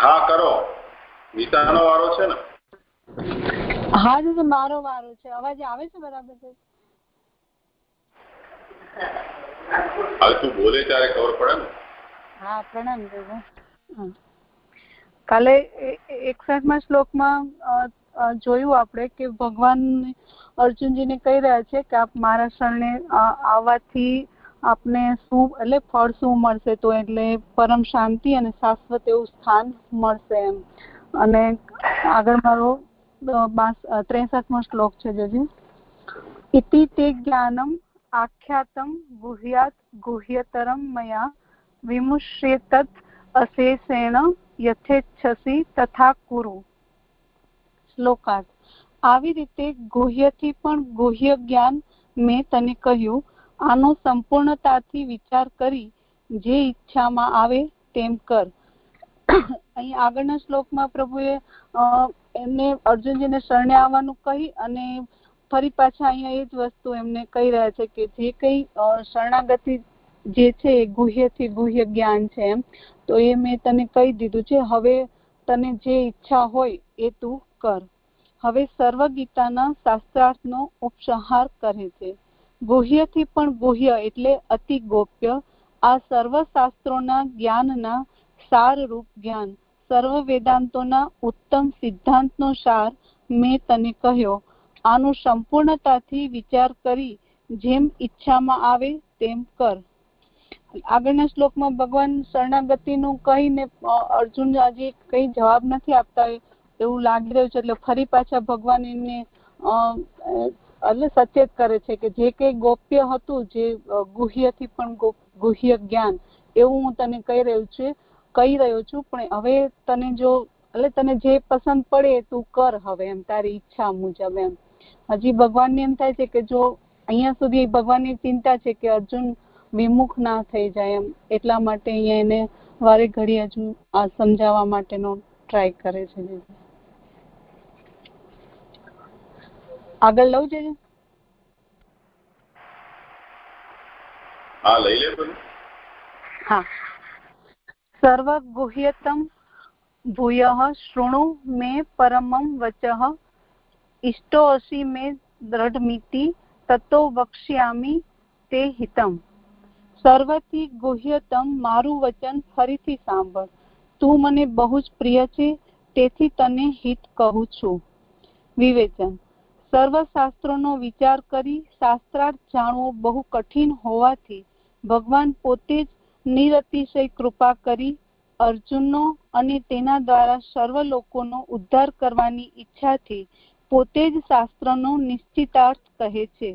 હા કરો. ગીતાનો વારો છે ને? હા દીદી મારો વારો છે. અવાજ આવે છે બરાબર છે? હવે તું બોલે ત્યારે ખબર પડે ને? હા પ્રણામ કાલે એકસઠમાં શ્લોકમાં જોયું આપણે કે ભગવાન અર્જુનજીને કહી રહ્યા છે કે આપ મારા શરણે આવવાથી આપને શું, એટલે ફળ શું મળશે તો એટલે પરમ શાંતિ અને શાશ્વત એવું સ્થાન મળશે એમ. અને આગળ મારો ત્રેસઠમો શ્લોક છે જજી. ઇતિ તે જ્ઞાનમ આખ્યાતમ ગુહ્યાત ગુહ્યતરમ મયા વિમુષ્યેતત અશેષેણ યથેચ્છસી તથા કુરુ. શ્લોકાર્થ. આવી રીતે ગુહ્યથી પણ ગુહ્ય જ્ઞાન મેં તને કહ્યું આનો સંપૂર્ણતાથી વિચાર કરી જે ઈચ્છામાં આવે તેમ કર. અહીં આગળના શ્લોકમાં પ્રભુએ એમને અર્જુનજીને શરણે આવવાનું કહી અને ફરી પાછા અહીંયા એ જ વસ્તુ એમને કહી રહ્યા છે કે જે કઈ શરણાગતિ જે છે એ ગુહ્યથી ગુહ્ય જ્ઞાન છે એમ. તો એ મેં તને કહી દીધું છે, હવે તને જે ઈચ્છા હોય એ તું કર. હવે સર્વ ગીતાના શાસ્ત્રાર્થનો ઉપસંહાર કરે છે. ગુહ્યથી પણ ગુહ્ય એટલે અતિ ગોપ્ય. આ સર્વ શાસ્ત્રોના જ્ઞાનના સારરૂપ જ્ઞાન. સર્વ વેદાંતોના ઉત્તમ સિદ્ધાંતનો સાર મેં તને કહ્યો. આનું સંપૂર્ણતાથી વિચાર કરી જેમ ઈચ્છામાં આવે તેમ કર. આગળના શ્લોકમાં ભગવાન શરણાગતિનું કહીને અર્જુન આજે કઈ જવાબ નથી આપતા એવું લાગી રહ્યું છે, એટલે ફરી પાછા ભગવાન એમને એટલે સચેત કરે છે કે જે કઈ ગોપ્ય હતું, જે ગુહ્યથી પણ ગુહ્ય જ્ઞાન, એવું હું તને કહી રહ્યું છું, કહી રહ્યો છું, પણ હવે તને જો, એટલે તને જે પસંદ પડે તું કર હવે એમ, તારી ઈચ્છા મુજબ એમ. હજી ભગવાનને એમ થાય છે કે જો અહીંયા સુધી ભગવાનની ચિંતા છે કે અર્જુન વિમુખ ના થઈ જાય એમ, એટલા માટે અહીંયા એને વારે ઘડી હજુ આ સમજાવવા માટેનો ટ્રાય કરે છે. આગળ લઉં છે હા લઈ લે હા. સર્વગુહ્યતમ ભૂય શૃણુ મે પરમમ વચ. ઇષ્ટોસી મે દ્રઢમિતિ તતો વક્ષ્યામી તે હિતમ. સર્વથી ગુહ્યતમ મારું વચન ફરીથી સાંભળ. તું મને બહુ જ પ્રિય છે તેથી તને હિત કહું છું. વિવેચન. સર્વ શાસ્ત્રોનો વિચાર કરી શાસ્ત્રાર્થ જાણવો બહુ કઠિન હોવાથી ભગવાન પોતે જ નિરતિશય કૃપા કરી અર્જુનનો અને તેના દ્વારા સર્વ લોકોનો ઉદ્ધાર કરવાની ઈચ્છાથી પોતે જ શાસ્ત્રનો નિશ્ચિતાર્થ કહે છે.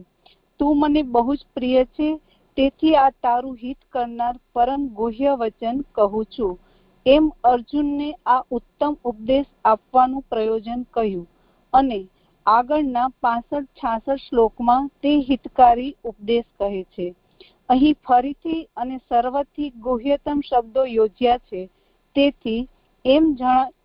તું મને બહુ જ પ્રિય છે, તેથી આ તારું હિત કરનાર પરમ ગુહ્ય વચન કહું છું. એમ અર્જુનને આ ઉત્તમ ઉપદેશ આપવાનું પ્રયોજન કહ્યું અને આગળના પાસઠ, છાસઠ શ્લોકમાં તે હિતકારી ઉપદેશ કહે છે. અહીં ફરીથી અને સર્વથી ગુહ્યતમ શબ્દો યોજ્યા છે. તેથી એમ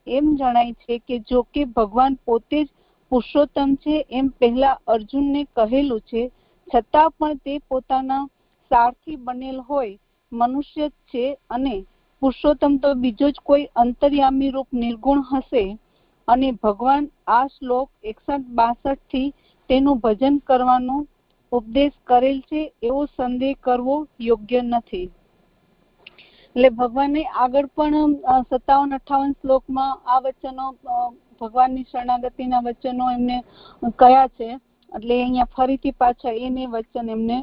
એમ જણાય છે કે જો કે ભગવાન પોતે જ પુરુષોત્તમ છે એમ પહેલા અર્જુનને કહેલું છે. છતાં પણ તે પોતાના સારથી બનેલ હોય, મનુષ્ય છે અને પુરુષોત્તમ તો બીજો જ કોઈ અંતર્યામી રૂપ નિર્ગુણ હશે. અને ભગવાન આ શ્લોક એકસઠ બાસઠથી તેનું ભજન કરવાનો ઉપદેશ કરેલ છે, એવો સંદેહ કરવો યોગ્ય નથી. એટલે ભગવાને આગળ પણ સત્તાવન અઠાવન શ્લોકમાં આ વચનો ભગવાનની શરણાગતિના વચનો એમને કયા છે, એટલે અહીંયા ફરીથી પાછા એને વચન એમને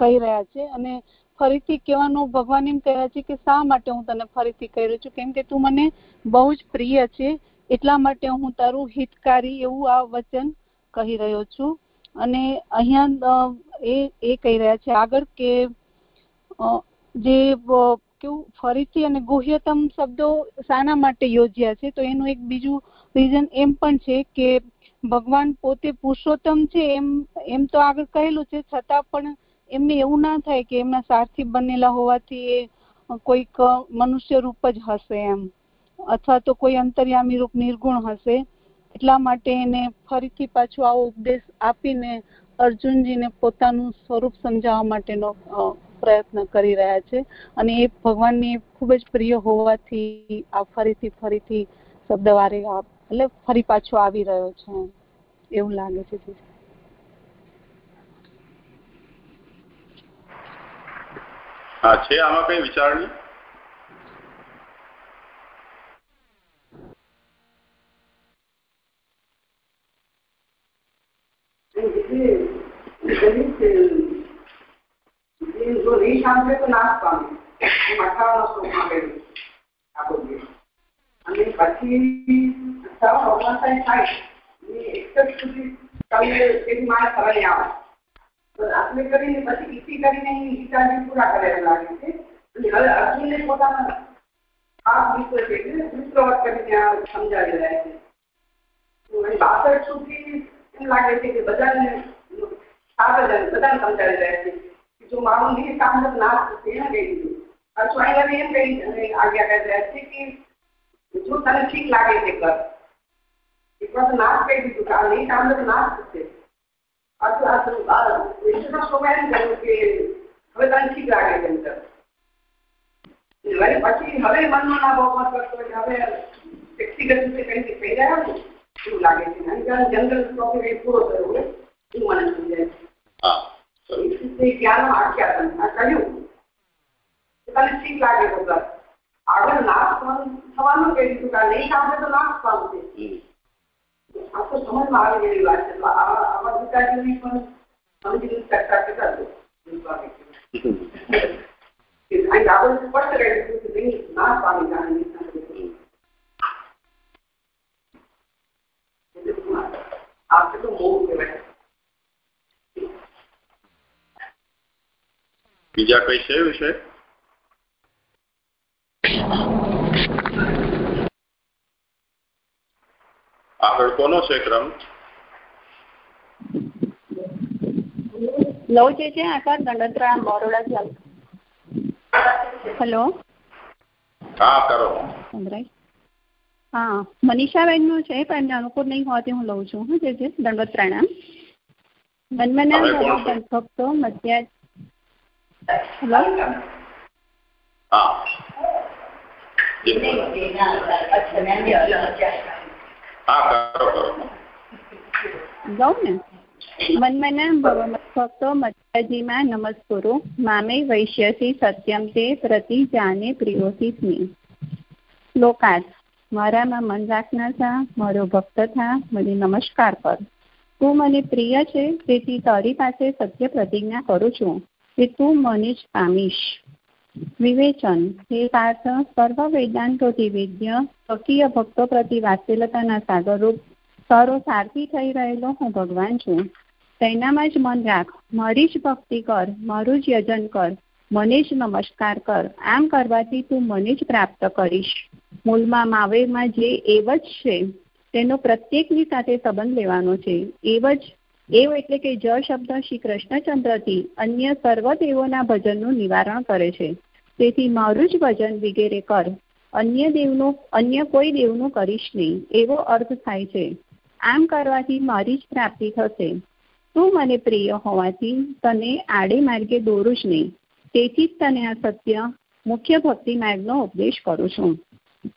કહી રહ્યા છે. અને ફરીથી કહેવાનું, ભગવાન એમ કહે છે કે શા માટે હું તને ફરીથી કહી રહ્યો છું? કેમ કે તું મને બહુ જ પ્રિય છે. એટલા માટે હું તારું હિતકારી એવું આ વચન કહી રહ્યો છું. અને અહીંયા એ એ કહી રહ્યા છે આગળ કે જે કેવું ફરીથી અને ગુહ્યતમ શબ્દો શાના માટે યોજ્યા છે, તો એનું એક બીજું રીઝન એમ પણ છે કે ભગવાન પોતે પુરુષોત્તમ છે એમ એમ તો આગળ કહેલું છે, છતાં પણ એમને એવું ના થાય કે એમના સારથી બનેલા હોવાથી એ કોઈક મનુષ્ય રૂપ જ હશે એમ. અથવા તો કોઈ અંતર્યામી રૂપ નિર્ગુણ હશે, એટલા માટે એને ફરીથી પાછો આવો ઉપદેશ આપીને અર્જુનજીને પોતાનું સ્વરૂપ સમજાવવા માટેનો પ્રયત્ન કરી રહ્યા છે. અને એ ભગવાનને ખૂબ જ પ્રિય હોવાથી આ ફરીથી ફરીથી શબ્દ વારે એટલે ફરી પાછો આવી રહ્યો છે એવું લાગે છે હા, છે આમાં કઈ વિચારણી? જો નહીં સાંભળે તો નાશ પામે એમ અઠાવન શ્લોકમાં કહ્યું આખો અને પછી ભગવાન થાય એક જ સુધી તમને તેની મારે શરણે આવે આટલે કરીને પછી ઈસી કરીને ગીતાજી પૂરા કરેલા લાગે છે અને હવે અર્જુનને પોતાના ખાસ મિત્ર છે મિત્રવત કરીને સમજાવી રહ્યા છે બાસઠ સુધી એમ લાગે છે કે બધાને સાત હજાર બધાને સમજાવી રહ્યા છે. જો મારું નહીં સાંભળે નાશ થશે એમ કહી દીધું. અશ્વાઈલાને એમ કહી આજ્ઞા કરી રહ્યા છે કે જો તને ઠીક લાગે છે કર. એક વાર નાશ કહી દીધું કે આ નહીં સાંભળે તો નાશ થશે વિષ્ણુના સ્વભાવ એમ કહ્યું કે હવે તને ઠીક લાગે છે એમ કર. પછી હવે મનમાં ના બહુ કરતો હવે વ્યક્તિગત રીતે કઈ કહી રહ્યા ને એવું લાગે છે? જનરલ ટોપિક પૂરો થયો હોય એવું મને સમજાય છે? જ્ઞાન આખ્યાતન આ કહ્યું. તને ઠીક લાગે કર. આગળ નાશ થવાનું કહી દીધું કે નહીં સાંભળે તો નાશ પામશે આ તો સમજમાં આવી ગયેલી વાત છે. આવા ગીતાજીની પણ સમજી ચર્ચા કરતા અહીં આગળ સ્પષ્ટ કહી દીધું કે નહીં નાશ પામી જાય સાંભળે આ કેટલું બીજા કઈ છે વિષય આગળ કોનો છે ક્રમ? લવ જે છે આકાર દંડત્રા બરોડા ચાલ. હેલો હા કરો. સંભળાય. હા મનીષાબેનનું છે પણ એમને અનુકૂળ નહીં હોવાથી હું લઉં છું હું જે છે દંડવત પ્રણામ. મનમના ભક્તો મધ્યા હેલો. ગૌ ને? મન્મના ભક્તો મધ્યાજીમાં નમસ્કુરુ. મામે વૈશ્યસી સત્યમ તે પ્રતિ જાને પ્રિયોથી સ્મી. શ્લોકાર્થ મારામાં મન રાખનાર થા, મારો ભક્ત થા, મને નમસ્કાર કર. તું મને પ્રિય છે, તેથી તારી પાસે સત્ય પ્રતિજ્ઞા કરું છું, કે તું મને જ પામીશ. વિવેચન. હે પાર્થ, સર્વ વેદાંતોથી વેદ્ય સ્વકીય ભક્તો પ્રતિ વાત્સલ્યતાના સાગરરૂપ સરો સારથી થઈ રહેલો હું ભગવાન છું. તેનામાં જ મન રાખ. મારી જ ભક્તિ કર, મારું જ યજન કર. મને જ નમસ્કાર કર. આમ કરવાથી તું મને જ પ્રાપ્ત કરીશ. મૂળમાં માવેમાં જે એવ જ છે, તેનો પ્રત્યેકની સાથે સંબંધ લેવાનો છે. એવ જ, એવ એટલે કે જ શબ્દ શ્રી કૃષ્ણચંદ્રથી અન્ય સર્વ દેવોના ભજનનું નિવારણ કરે છે. તેથી મારું જ ભજન વગેરે કર. અન્ય દેવનું, અન્ય કોઈ દેવનું કરીશ નહીં. એવો અર્થ થાય છે. આમ કરવાથી મારી જ પ્રાપ્તિ થશે. તું મને પ્રિય હોવાથી તને આડે માર્ગે દોરું જ નહીં. તેથી જ તને આ સત્ય મુખ્ય ભક્તિ માર્ગનો ઉપદેશ કરું છું.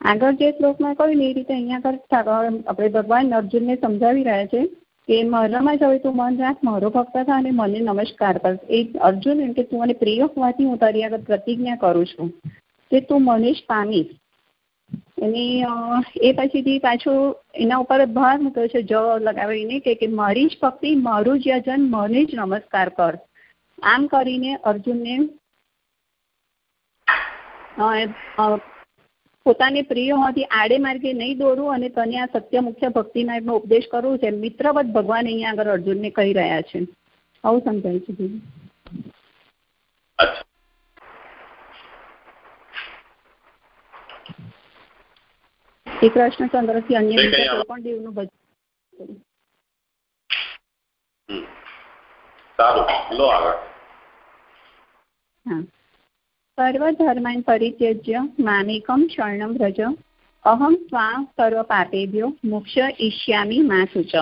આગળ જે શ્લોકમાં કહ્યું એ રીતે અહીંયા આગળ આપણે ભગવાન અર્જુનને સમજાવી રહ્યા છે કે મારામાં જ હવે તું મન રાખ, મારો ભક્ત થા અને મને નમસ્કાર કર. એ અર્જુન એમ કે તું મને પ્રિય હોવાથી હું તારી આગળ પ્રતિજ્ઞા કરું છું. કે તું મને જ પામીશ એની એ પછીથી પાછું એના ઉપર ભાર મૂક્યો છે જ લગાવીને કે મારી જ ભક્તિ, મારું જ યજન, મને જ નમસ્કાર કર. આમ કરીને અર્જુનને પોતાને પ્રિય હોવાથી આડે માર્ગે નહીં દોરું અને તને આ સત્ય મુખ્ય ભક્તિ માર્ગનો ઉપદેશ કરવું છે મિત્રવત ભગવાન અહીંયા આગળ અર્જુનને કહી રહ્યા છે. આવું સમજાય છે દીદી. શ્રી કૃષ્ણચંદ્રથી અન્ય બીજા કોઈ પણ દેવનું ભજન સારું. લો આગળ. હા. સર્વધર્માન પરિત્યજ્ય, મામેકમ શરણમ વ્રજ, અહમ સ્વા સર્વ પાપેભ્યો મોક્ષ ઈષ્યામી મા સૂચ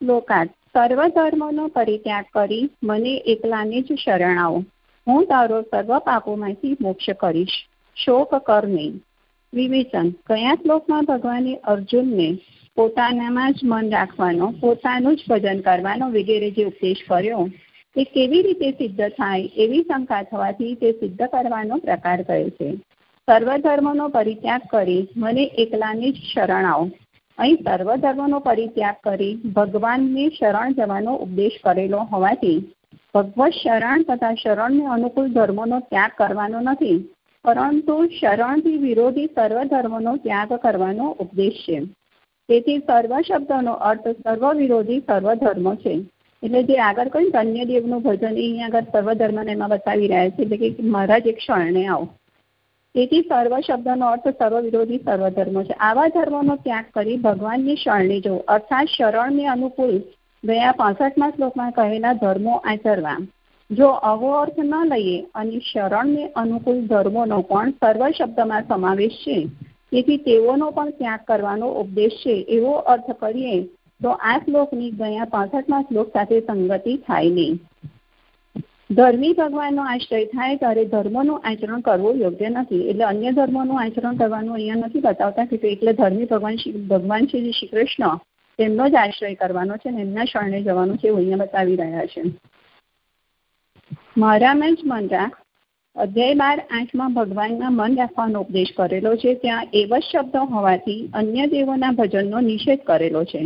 લોકાત સર્વધર્મનો પરિત્યાગ કરી મને એકલાને જ શરણ આવો હું તારો સર્વ પાપોમાંથી મોક્ષ કરીશ. શોક કર નહીં. વિવેચન, કયા શ્લોકમાં ભગવાને અર્જુનને પોતાનામાં જ મન રાખવાનો, પોતાનું જ ભજન કરવાનો વગેરે જે ઉપદેશ કર્યો? તે કેવી રીતે સિદ્ધ થાય એવી શંકા થવાથી તે સિદ્ધ કરવાનો પ્રકાર કહે છે. સર્વ ધર્મનો પરિત્યાગ કરી મને એકલાની જ શરણ આવો. અહીં સર્વ ધર્મનો પરિત્યાગ કરી ભગવાનને શરણ જવાનો ઉપદેશ કરેલો હોવાથી ભગવત શરણ તથા શરણને અનુકૂળ ધર્મોનો ત્યાગ કરવાનો નથી, પરંતુ શરણથી વિરોધી સર્વ ધર્મનો ત્યાગ કરવાનો ઉપદેશ છે. તેથી સર્વ શબ્દનો અર્થ સર્વ વિરોધી સર્વધર્મ છે. એટલે જે આગળ કહ્યું અન્ય દેવનું ભજન, એ અહીંયા આગળ સર્વ ધર્મને એમાં બતાવી રહ્યા છે. એટલે કે મહારાજ એક શરણે આવો. તેથી સર્વ શબ્દનો અર્થ સર્વ વિરોધી સર્વ ધર્મ છે. આવા ધર્મનો ત્યાગ કરી ભગવાનની શરણે જવું. અર્થાત શરણને અનુકૂળ ગયા પાસઠમાં શ્લોકમાં કહેલા ધર્મો આચરવા. જો આવો અર્થ ન લઈએ અને શરણને અનુકૂળ ધર્મોનો પણ સર્વ શબ્દમાં સમાવેશ છે. તેથી તેઓનો પણ ત્યાગ કરવાનો ઉપદેશ છે. એવો અર્થ કરીએ તો આ શ્લોકની ગયા પાસઠમાં શ્લોક સાથે સંગતિ થાય નહીં. ધર્મી ભગવાનનો આશ્રય થાય ત્યારે ધર્મનું આચરણ કરવું યોગ્ય નથી. એટલે અન્ય ધર્મોનું આચરણ કરવાનું અહીંયા નથી બતાવતા કે એટલે ધર્મી ભગવાન ભગવાન જે શ્રી કૃષ્ણ તેમનો જ આશ્રય કરવાનો છે ને એમના શરણે જવાનું છે એવું અહીંયા બતાવી રહ્યા છે. મારામાં જ મન રાખ અધ્યાય બાર આઠમાં ભગવાનના મન રાખવાનો ઉપદેશ કરેલો છે. ત્યાં એવા શબ્દ હોવાથી અન્ય દેવોના ભજનનો નિષેધ કરેલો છે.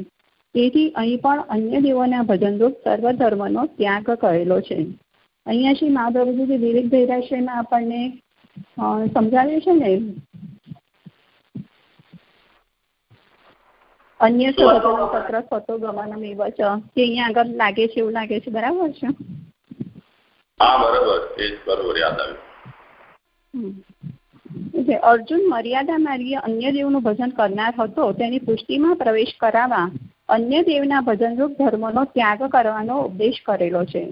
તેથી અહીં પણ અન્ય દેવોના ભજનરૂપ સર્વ ધર્મનો ત્યાગ કરેલો છે. અહીંયા શ્રી મહાપ્રભુજી વિવેક ધૈરાશ્રયમાં આપણને સમજાવ્યું છે ને? અન્ય પત્ર થતો ગમનમ એવ છે કે અહીંયા આગળ લાગે છે એવું લાગે છે. બરાબર છે? હા બરાબર. એ બરોબર યાદ આવ્યું. અર્જુન મર્યાદા માર્ગીય અન્ય દેવનું ભજન કરનાર હતો. તેની પુષ્ટિમાં પ્રવેશ કરાવવા અન્ય દેવના ભજનરૂપ ધર્મનો ત્યાગ કરવાનો ઉપદેશ કરેલો છે.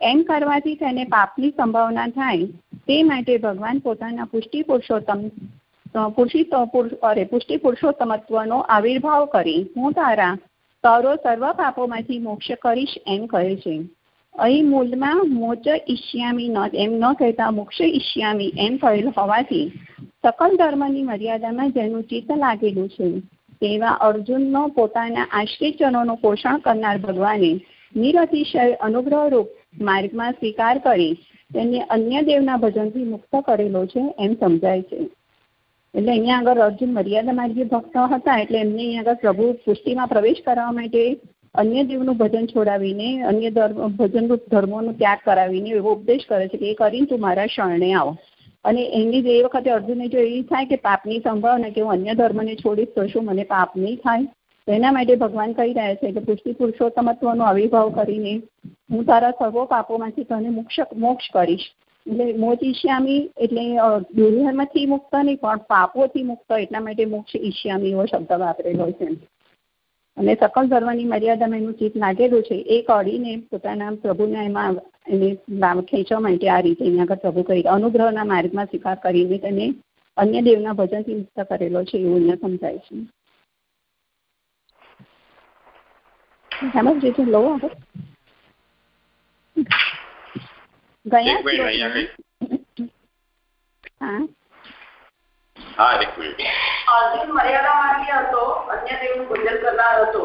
એમ કરવાથી તેને પાપની સંભાવના થાય, તે માટે ભગવાન પોતાના પુષ્ટિ પુરુષોત્તમ અરે, પુષ્ટિ પુરુષોત્તમત્વનો આવિર્ભાવ કરી, હું તારા તારો સર્વ પાપોમાંથી મોક્ષ કરીશ એમ કહે છે. અહીં મૂળમાં મોચ ઈશ્યામી ન, એમ ન કહેતા મોક્ષ ઈશ્યામી એમ કહેલ હોવાથી, સકલ ધર્મની મર્યાદામાં જેનું ચિત્ત લાગેલું છે. તેવા અર્જુનનો પોતાના આશ્રિતજનોનું પોષણ કરનાર ભગવાને નિરતિશય અનુગ્રહરૂપ માર્ગમાં સ્વીકાર કરી તેને અન્ય દેવના ભજનથી મુક્ત કરેલો છે એમ સમજાય છે. એટલે અહીંયા આગળ અર્જુન મર્યાદા માર્ગી ભક્ત હતા એટલે એમને અહીંયા આગળ પ્રભુ પુષ્ટિમાં પ્રવેશ કરવા માટે અન્ય દેવનું ભજન છોડાવીને, અન્ય ધર્મ, ભજનરૂપ ધર્મોનો ત્યાગ કરાવીને એવો ઉપદેશ કરે છે કે એ કરીને તું મારા શરણે આવો. અને એની એ વખતે અર્જુનને જો એ થાય કે પાપની સંભાવના કે હું અન્ય ધર્મને છોડીશ તો શું મને પાપ નહીં થાય? એના માટે ભગવાન કહી રહ્યા છે કે પુષ્ટિ પુરુષોત્તમત્વનો આવિર્ભાવ કરીને હું તારા સર્વો પાપોમાંથી તને મોક્ષ મોક્ષ કરીશ. એટલે મોચ ઈશ્યામી એટલે દુર્ધર્મથી મુક્ત નહીં, પણ પાપોથી મુક્ત, એટલા માટે મોક્ષ ઈશ્યામી એવો શબ્દ વાપરેલો છે. અને સકલ ધર્મની મર્યાદામાં એનું ચિત્ત લાગેલું છે. એ કરીને પોતાના પ્રભુના એમાં એને ખેંચવા માટે આ રીતે અહીંયા આગળ પ્રભુ કરી અનુગ્રહના માર્ગમાં સ્વીકાર કરીને તેને અન્ય દેવના ભજનથી મુક્ત કરેલો છે એવું અહીંયા સમજાય છે. હેમંત જીજુ લો આગળ? ગયા હા. હા એક મિનિટ. અર્જુન મર્યાદા માર્ગી હતો અન્ય દેવનું ભજન કરનાર હતો.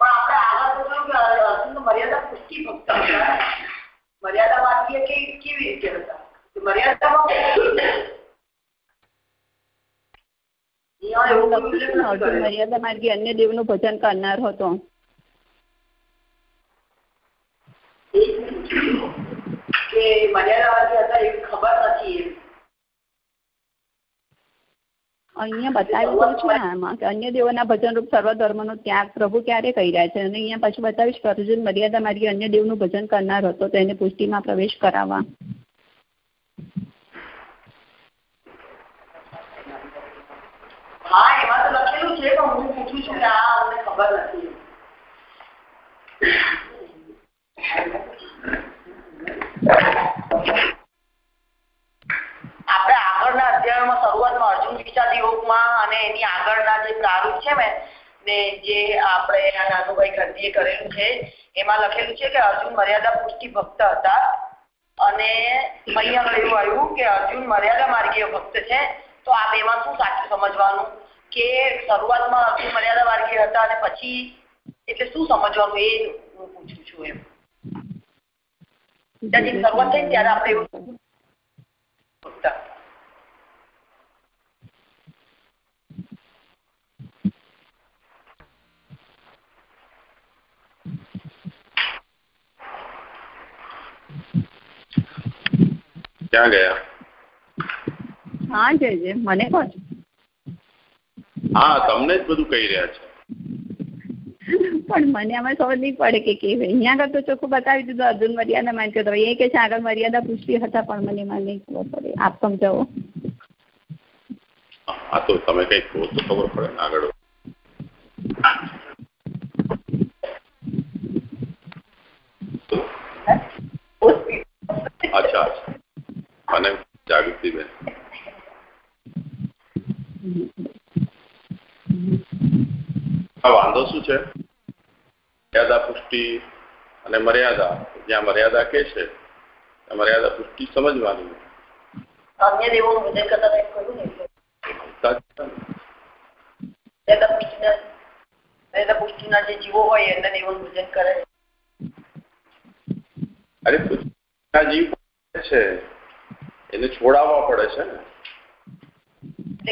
પણ આપણે આગળ જોયું કે અર્જુન મર્યાદા પુષ્ટિ ભક્ત હતા. મર્યાદા માર્ગીય કે કેવી રીતે હતા? મર્યાદામાં મર્યાદા માર્ગી અન્ય દેવનું ભજન કરનાર હતો. કે માર્ગી હતા એવી ખબર નથી અહીંયા બતાવ્યું છે આમાં કે અન્ય દેવોના ભજન રૂપ સર્વ ધર્મનો ત્યાગ પ્રભુ ક્યારે કહી રહ્યા છે? અને અહીંયા પછી બતાવીશ કે અર્જુન મર્યાદા માર્ગી અન્ય દેવનું ભજન કરનાર હતો તેને પુષ્ટિમાં પ્રવેશ કરાવવા. તો આપણે આગળના અધ્યાયમાં શરૂઆતમાં અર્જુન વિષાદ યોગમાં અને એની આગળના જે પ્રારૂપ છે ને ને જે આપણે આ નાનુભાઈ ગઢીએ કરેલું છે, એમાં લખેલું છે કે અર્જુન મર્યાદા પુષ્ટિ ભક્ત હતા. અને સાચું સમજવાનું? કે શરૂઆતમાં અર્જુન મર્યાદા માર્ગીય હતા અને પછી એટલે શું સમજવાનું એ હું પૂછું છું એમ. શરૂઆત થઈ ત્યારે આપણે એવું પૂછતા હતા. ક્યાં ગયા? હા જય જય. મને કહો છો? હા તમને જ બધું કહી રહ્યા છે. પણ મને આમાં ખબર નહીં પડે કે કેવી. અહીંયા આગળ તો ચોખ્ખું બતાવી દીધું અર્જુન મર્યાદા માન કરતો એ કે છે આગળ મર્યાદા પૂછતી હતા પણ મને એમાં નહીં ખબર પડે. આપ સમજાવો. હા તો તમે કઈ કહો તો ખબર પડે ને આગળ. અચ્છા. જાગૃતિબેન આ વાંધો શું છે? મર્યાદા પુષ્ટિ અને મર્યાદા. જ્યાં મર્યાદા કે છે મર્યાદા પુષ્ટિ સમજવાની અન્ય કરતા મેં કહ્યું ને. મર્યાદા પુષ્ટિના જે જીવો હોય એના દેવોનું કરે. અરે પુષ્ટિના જીવ છે? એને છોડાવવા પડે છે ને.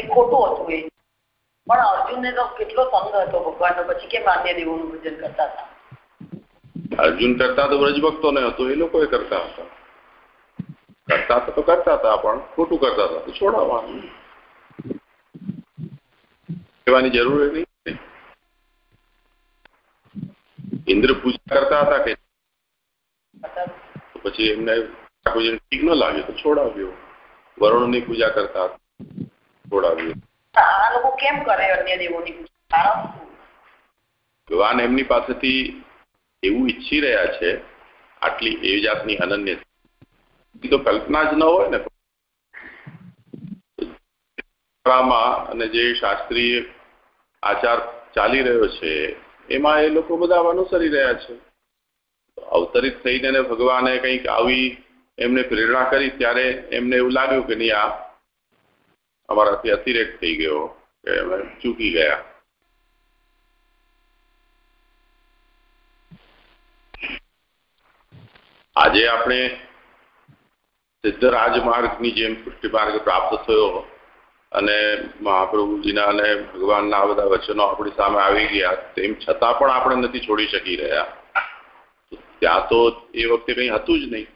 ખોટું હતું એ. પણ અર્જુનને તો કેટલો સંગ હતો ભગવાનનો. પછી કેમ અન્ય દેવોનું ભજન કરતા હતા? અર્જુન કરતા તો વ્રજભક્તોને હતું એ લોકો કરતા હતા. કરતા તો કરતા હતા પણ ખોટું કરતા હતા. તો છોડાવવાનું. કહેવાની જરૂર નહીં ઇન્દ્ર પૂજા કરતા હતા કે પછી એમને ઠાકોરજીને ઠીક ન લાગે તો છોડાવ્યો વરુણની પૂજા કરતા છોડાવ્યો ભગવાન એમની પાસેથી એવું ઈચ્છી રહ્યા છે આટલી એવી જાતની અનન્ય એ તો કલ્પના જ ન હોય ને અને જે શાસ્ત્રીય આચાર ચાલી રહ્યો છે એમાં એ લોકો બધા અનુસરી રહ્યા છે અવતરિત થઈને ભગવાને કંઈક આવી એમને પ્રેરણા કરી ત્યારે એમને એવું લાગ્યું કે નહીં, આ અમારાથી અતિરેક થઈ ગયો, કે અમે ચૂકી ગયા. આજે આપણે સિદ્ધ રાજમાર્ગની જેમ પુષ્ટિમાર્ગ પ્રાપ્ત થયો અને મહાપ્રભુજીના અને ભગવાનના બધા વચનો આપણી સામે આવી ગયા. તેમ છતાં પણ આપણે નથી છોડી શકી રહ્યા. ત્યાં તો એ વખતે કંઈ હતું જ નહીં.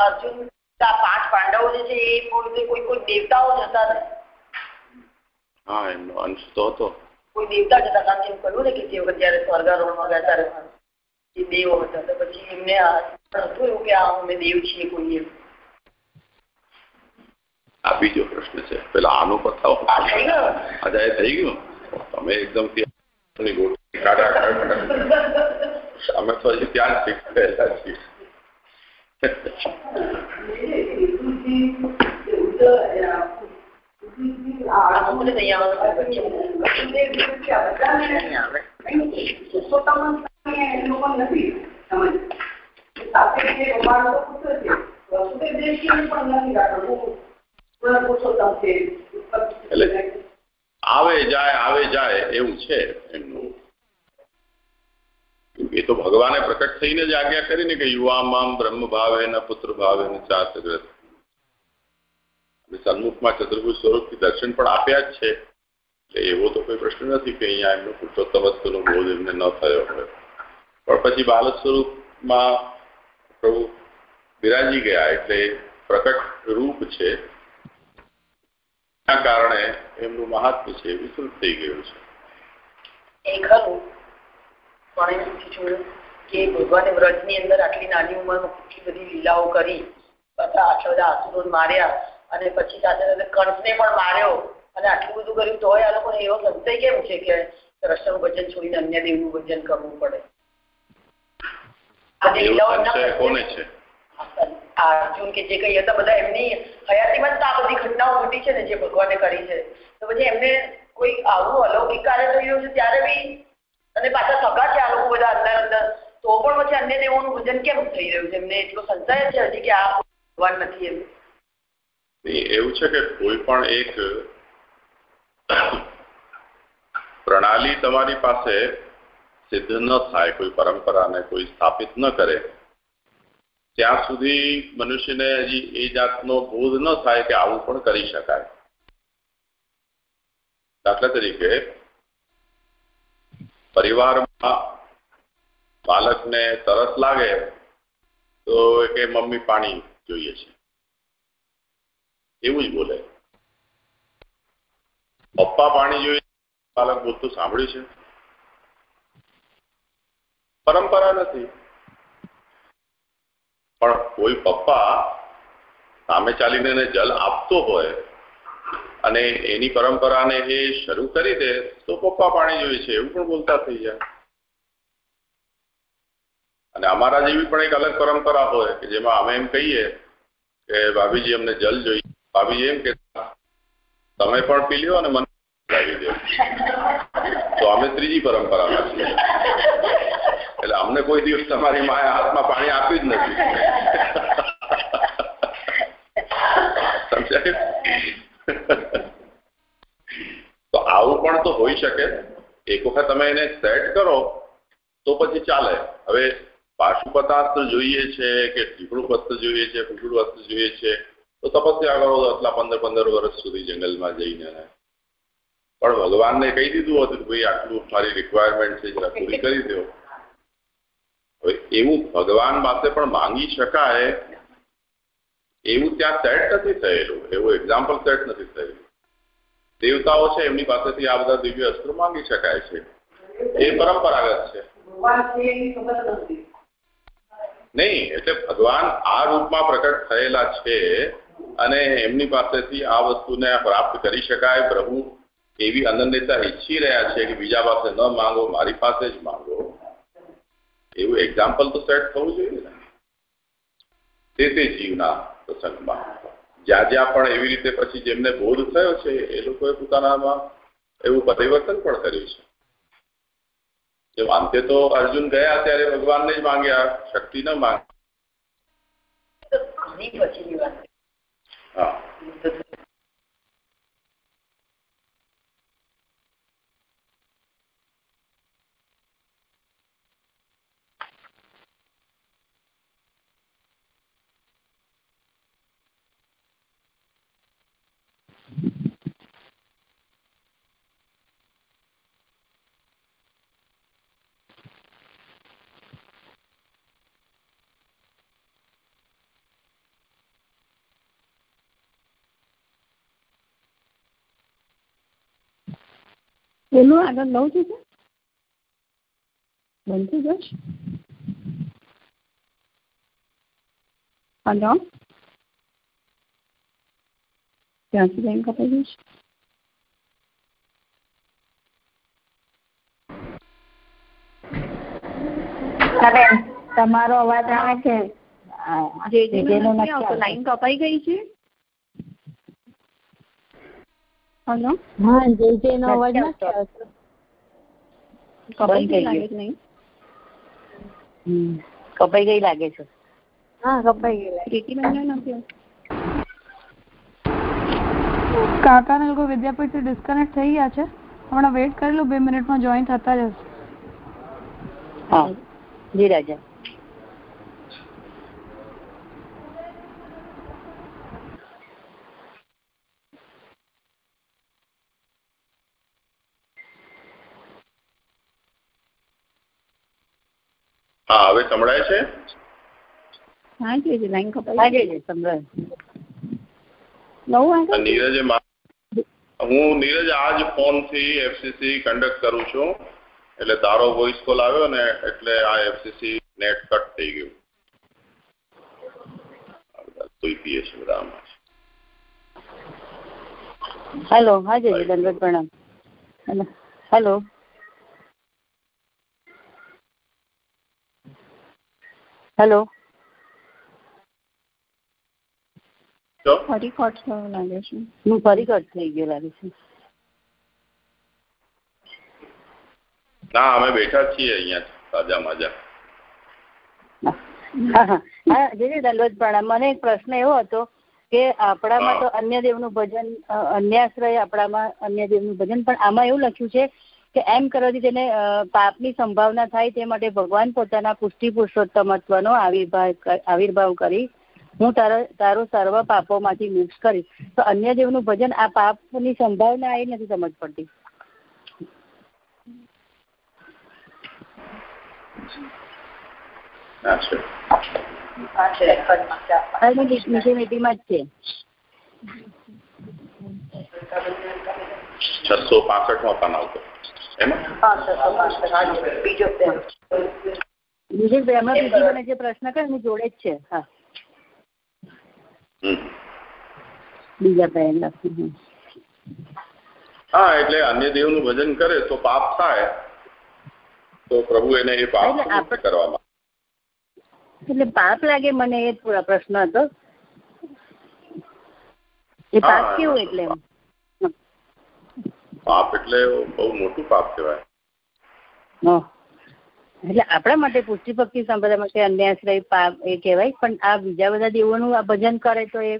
અર્જુન પાંચ પાંડવો જે છે એ પોતે કોઈ કોઈ દેવતાઓ જ હતા ને હા એમનો અંશ તો હતો. કોઈ દેવતા જ હતા કારણ કે કહ્યું ને કે તે વખત જયારે સ્વર્ગારોહણમાં ગયા ત્યારે એ દેવો હતા. તો પછી એમને હતું એવું કે આ અમે દેવ છીએ કોઈ એમ આ બીજો પ્રશ્ન છે. પેલા આનો પતાવો અજા એ થઈ ગયું? તમે એકદમ અમે તો હજી ત્યાં જ શીખેલા છીએ આ મોકલે તો અહીંયા આવવાનું નહીં આવે જાય આવે જાય એવું છે એમનું. એ તો ભગવાને પ્રકટ થઈને જ આજ્ઞા કરીને કે યુવા મામ બ્રહ્મ ભાવે ને પુત્ર ભાવે ને ચાતગ્રસ્ત સન્મુખમાં ચતુર્ભુજ સ્વરૂપથી દર્શન પણ આપ્યા જ છે. એટલે એવો તો કોઈ પ્રશ્ન નથી કે અહીંયા એમનો પુરુષોત્તમત્વનો બોધ એમને ન થયો હોય. પણ પછી બાલક સ્વરૂપમાં પ્રભુ બિરાજી ગયા એટલે પ્રકટ રૂપ છે. ના કારણે એમનું મહાત્મ્ય છે વિસ્તૃત છે. પણ એમ છું કે ભગવાને વ્રજની અંદર આટલી નાની ઉંમરમાં કેટલી બધી લીલાઓ કરી બધા આટલા બધા આસુરો માર્યા અને પછી સાથે સાથે કંસને પણ માર્યો અને આટલું બધું કર્યું તોય આ લોકોને એવો સંશય કેમ છે કે કૃષ્ણનું ભજન છોડીને અન્ય દેવનું ભજન કરવું પડે? અર્જુન કે જે કઈ હતા બધા એમની હયાતીમાં જ આ બધી ઘટનાઓ ઘટી છે ને જે ભગવાને કરી છે. તો પછી એમને કોઈ આવું અલૌકિક કાર્ય થઈ રહ્યું છે ત્યારે બી અને પાછા સગા છે આ લોકો બધા અંદર અંદર, તો પણ પછી અન્ય દેવોનું ભજન કેમ થઈ રહ્યું છે? એમને એટલો સંશય છે હજી કે આ ભગવાન નથી એમ. એવું છે કે કોઈ પણ એક પ્રણાલી તમારી પાસે સિદ્ધ ન થાય, કોઈ પરંપરાને કોઈ સ્થાપિત ન કરે, ત્યાં સુધી મનુષ્યને હજી એ જાતનો બોધ ન થાય કે આવું પણ કરી શકાય. દાખલા તરીકે પરિવારમાં બાળકને તરસ લાગે તો કે મમ્મી પાણી જોઈએ છે. એવું જ બોલે. પપ્પા પાણી જોઈએ બાળક બોલતું સાંભળ્યું છે. પરંપરા નથી. પણ કોઈ પપ્પા સામે ચાલીને જલ આપતો હોય અને એની પરંપરાને એ શરૂ કરી દે તો પપ્પા પાણી જોઈએ છે એવું પણ બોલતા થઈ જાય. અને અમારા જેવી પણ એક અલગ પરંપરા હોય કે જેમાં અમે એમ કહીએ કે ભાભીજી અમને જલ જોઈએ. ભાભીજી એમ કે તમે પણ પી લ્યો અને મને લાવી દો. તો અમે ત્રીજી પરંપરામાં છીએ. એટલે અમને કોઈ દિવસ તમારી માયા હાથમાં પાણી આપ્યું જ નથી. સમજાય? તો આવું પણ તો હોઈ શકે. એક વખત તમે એને સેટ કરો, તો પછી ચાલે. હવે પાશુપતાસ્ત્ર જોઈએ છે કે ઢીકડું પત્ર જોઈએ છે ફૂકડું અસ્ત્ર જોઈએ છે, તો તપસ્યા કરો આટલા પંદર પંદર વર્ષ સુધી જંગલમાં જઈને. પણ ભગવાનને કહી દીધું હતું કે ભાઈ, આટલું મારી રિક્વાયરમેન્ટ છે, જરા પૂરી કરી દો. હવે એવું ભગવાન પાસે પણ માંગી શકાય એવું ત્યાં સેટ નથી થયેલું, એવું એક્ઝામ્પલ સેટ નથી થયેલું. દેવતાઓ છે, એમની પાસેથી આ બધા દિવ્ય અસ્ત્રો માંગી શકાય છે. એ પરંપરાગત છે. નહીં, એટલે ભગવાન આ રૂપમાં પ્રકટ થયેલા છે અને એમની પાસેથી આ વસ્તુને પ્રાપ્ત કરી શકાય. પ્રભુ એવી અનન્યતા ઈચ્છી રહ્યા છે કે બીજા પાસે ન માંગો, મારી પાસે જ માંગો. એવું એક્ઝામ્પલ તો સેટ થવું જોઈએ ને. તે તે જીવના પ્રસંગમાં. જ્યાં જ્યાં પણ એવી રીતે પછી જેમને બોધ થયો છે એ લોકોએ પોતાનામાં એવું પરિવર્તન પણ કર્યું છે. જેમ અંતે તો અર્જુન ગયા ત્યારે ભગવાનને જ માંગ્યા શક્તિ ન માંગી. હા. પેલું આગળ લઉં છું સર બંધ થઈ જશે હલો ત્યાંથી લાઈન કપાઈ જશે બેન તમારો અવાજ આવે છે જે જેનો નથી નથી આવતો આવતો. લાઈન કપાઈ ગઈ છે હલો. હા જય જય નો અવાજ નથી આવતો. કપાઈ ગઈ લાગે છે નહીં? હમ. કપાઈ ગઈ લાગે છે. હા કપાઈ ગયેલા પ્રીતિબેનને નથી કાકા ને લોકો વિદ્યાપીઠથી ડિસ્કનેક્ટ થઈ ગયા છે. હમણાં વેઇટ કરી લો બે મિનિટમાં જોઈન થતા જ હશે હા જી રાજા. હા હવે સંભળાય છે? હા લાઈન કપાઈ હા સંભળાય. આગળ? નીરજે હું નીરજ આજ ફોનથી એફસીસી કન્ડક્ટ કરું છું. એટલે તારો વોઇસ કોલ આવ્યો ને એટલે આ એફસીસી નેટ કટ થઈ ગયું. આ બધા સૂઈ પીએ છે બધા આમાં. હેલો હા જી જી દંડવત પ્રણામ. હેલો. હેલો ફરી કટ થયો લાગે છે. હું ફરી કટ થઈ ગયો લાગે છે. ના અમે બેઠા છીએ અહીંયા તાજા માજા. હા જે મને એક પ્રશ્ન એવો હતો કે આપણામાં તો અન્ય દેવનું ભજન અન્યાશ્રય આપણામાં અન્ય દેવનું ભજન પણ આમાં એવું લખ્યું છે કે એમ કરવાથી તેને પાપની સંભાવના થાય તે માટે ભગવાન પોતાના પુષ્ટિ પુરુષોત્તમત્વનો આવિર્ભાવ આવિર્ભાવ કરી હું તારા તારો સર્વ પાપોમાંથી મુક્ત કરીશ. તો અન્ય દેવનું ભજન આ પાપની સંભાવના એ નથી સમજ પડતી. નીચે જ છે. છસો પાસઠમાં પાન આવતો બીજો બે. બીજી મને જે પ્રશ્ન કરે એની જોડે જ છે હા. બીજા લખ્યું હા એટલે અન્ય દેવનું ભજન કરે તો પાપ થાય તો પ્રભુ એને એ પાપ કરવામાં એટલે પાપ લાગે મને એ પૂરા પ્રશ્ન હતો. એ પાપ કેવું એટલે એમ? પાપ એટલે બહુ મોટું પાપ કહેવાય. હં. એટલે આપણા માટે પુષ્ટિ ભક્તિ સંપ્રદાય માટે અન્યાશ્રય પાપ એ કહેવાય પણ આ બીજા બધા દેવોનું આ ભજન કરે તો એ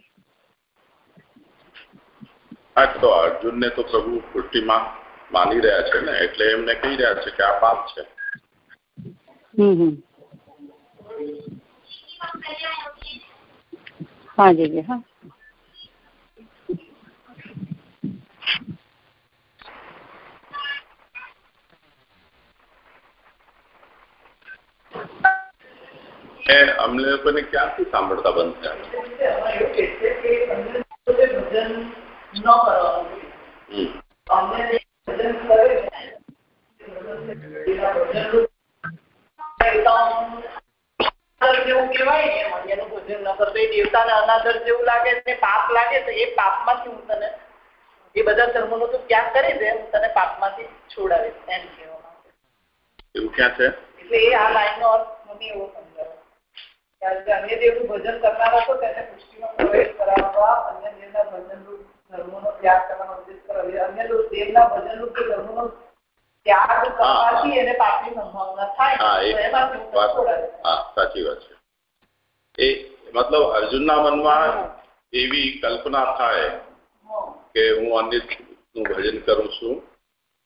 હા તો અર્જુનને તો પ્રભુ પુષ્ટિમાં માની રહ્યા છે ને એટલે એમને કહી રહ્યા છે કે આ પાપ છે. હમ હમ. હા જી જી હા એ અમને લોકોને ક્યાંથી સાંભળતા બંધ થયા એવું કે છે કે અન્ય લોકોએ ભજન ન કરવાનું હમ. અમને જે ભજન કરે છે એના ભજનનું અનાદર જેવું કહેવાય ને એમ અન્યનું ભજન ન કરતો એ દેવતાને અનાદર જેવું લાગે છે પાપ લાગે છે એ પાપમાંથી હું તને એ બધા ધર્મોનો તો ત્યાગ કરી દે હું તને પાપમાંથી છોડાવીશ એમ કહેવા માંગે છે. એવું ક્યાં છે? એટલે એ આ લાઈનનો અર્થ મને એવો સમજાયો. કારણ કે અન્ય દેવનું ભજન કરનાર તો તેને પુષ્ટિમાં પ્રવેશ કરાવવા અન્ય દેવના ભજનરૂપ ધર્મોનો ત્યાગ કરવાનો ઉદ્દેશ કરાવે અન્ય દેવના ભજનરૂપ કે ધર્મોનો ત્યાગ કરવાથી એને પાપની સંભાવના થાય. હા સાચી વાત છે. એ મતલબ અર્જુનના મનમાં એવી કલ્પના થાય કે હું અન્યનું ભજન કરું છું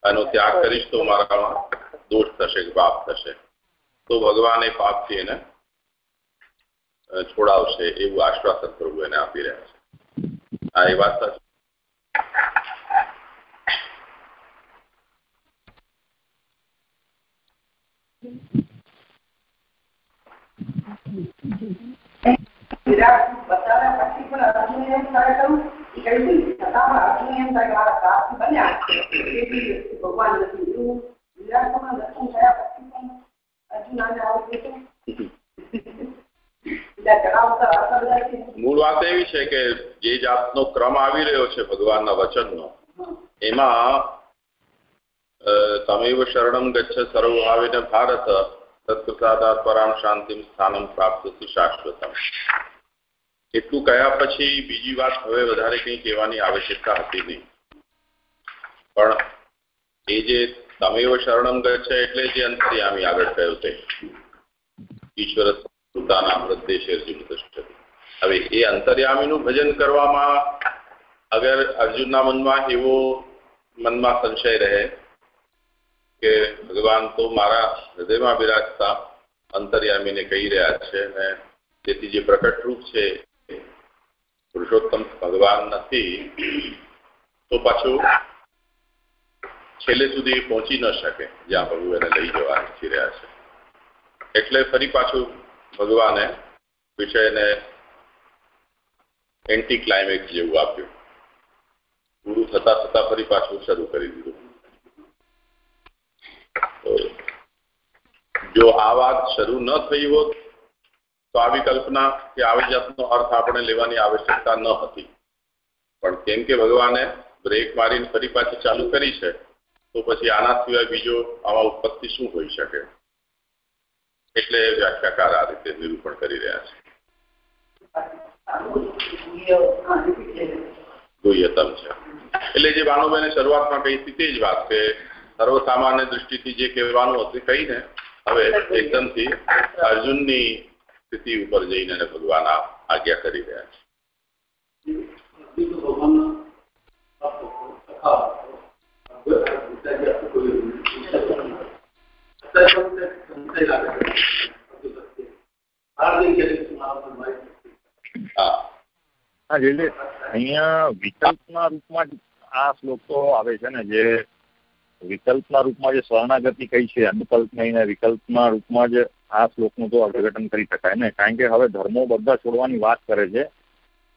આનો ત્યાગ કરીશ તો મારામાં દોષ થશે કે પાપ થશે. તો ભગવાન એ પાપથી એને છોડાવશે એવું આશ્વાસન પ્રભુ એને આપી રહ્યા છે. હા એ વાત સાચી. ભગવાન નથી. વિરાટમાં દર્શન થયા મૂળ વાત એવી છે કે જે જાતનો ક્રમ આવી રહ્યો છે ભગવાનના વચનનો એમાં તમેવ શરણમ ગચ્છ આવીને ભારત તત્પ્રસાદાત પરામ શાંતિમ સ્થાનમ પ્રાપ્તિ શાશ્વતમ. એટલું કહ્યા પછી બીજી વાત હવે વધારે કંઈ કહેવાની આવશ્યકતા હતી નહીં. પણ એ જે તમેવ શરણમ ગચ્છ એટલે જે અંતર્યામી આગળ કહ્યું તે. ઈશ્વર પોતાના પ્રદેશ હવે એ અંતર્યામીનું ભજન કરવામાં અગર અર્જુનના મનમાં એવો મનમાં સંશય રહે કે ભગવાન તો મારા હૃદયમાં બિરાજતા અંતર્યામીને કહી રહ્યા છે અને તેથી જે પ્રકટ રૂપ છે પુરુષોત્તમ ભગવાન નથી, તો પાછું છેલ્લે સુધી પહોંચી ન શકે. જ્યાં પ્રભુ એને લઈ જવા ઈચ્છી રહ્યા છે. એટલે ફરી પાછું ભગવાને વિષયને એન્ટી ક્લાઇમેક્સ જેવું આપ્યું. પૂરું થતા થતા ફરી પાછું શરૂ કરી દીધું. જો આ વાત શરૂ ન થઈ હોત, તો આવી કલ્પના કે આવી જાતનો અર્થ આપણે લેવાની આવશ્યકતા ન હતી. પણ કેમ કે ભગવાને બ્રેક મારીને ફરી પાછી ચાલુ કરી છે તો પછી આના સિવાય બીજો આવા ઉત્પત્તિ શું હોઈ શકે? એટલે વ્યાખ્યાકાર આ રીતે નિરૂપણ કરી રહ્યા છે. ગુહ્યતમ છે. એટલે જે ભાનુભાઈને શરૂઆતમાં કહી હતી તે જ વાત કે સર્વસામાન્ય દૃષ્ટિથી જે કહેવાનું હતું કહીને હવે એકદમથી અર્જુનની સ્થિતિ ઉપર જઈને ભગવાન આજ્ઞા કરી રહ્યા છે. અહીંયા વિકલ્પના રૂપમાં આ શ્લોક આવે છે ને, જે વિકલ્પના રૂપમાં જે સ્વર્ણાગતિ કઈ છે, અનુકલ્પ નહીં વિકલ્પના રૂપમાં જ આ શ્લોકનું તો અર્થઘટન કરી શકાય ને. કારણ કે હવે ધર્મો બધા છોડવાની વાત કરે છે,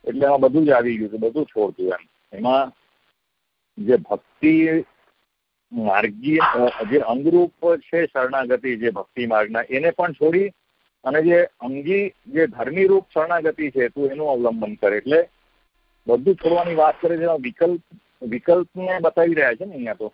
એટલે એમાં બધું જ આવી ગયું છે, બધું છોડતું એમ. એમાં જે ભક્તિ માર્ગી જે અંગરૂપ છે શરણાગતિ જે ભક્તિ માર્ગના, એને પણ છોડી અને જે અંગી, જે ધર્મી રૂપ શરણાગતિ છે, તું એનું અવલંબન કરે. એટલે બધું છોડવાની વાત કરે છે, વિકલ્પ, વિકલ્પને બતાવી રહ્યા છે ને અહીંયા તો.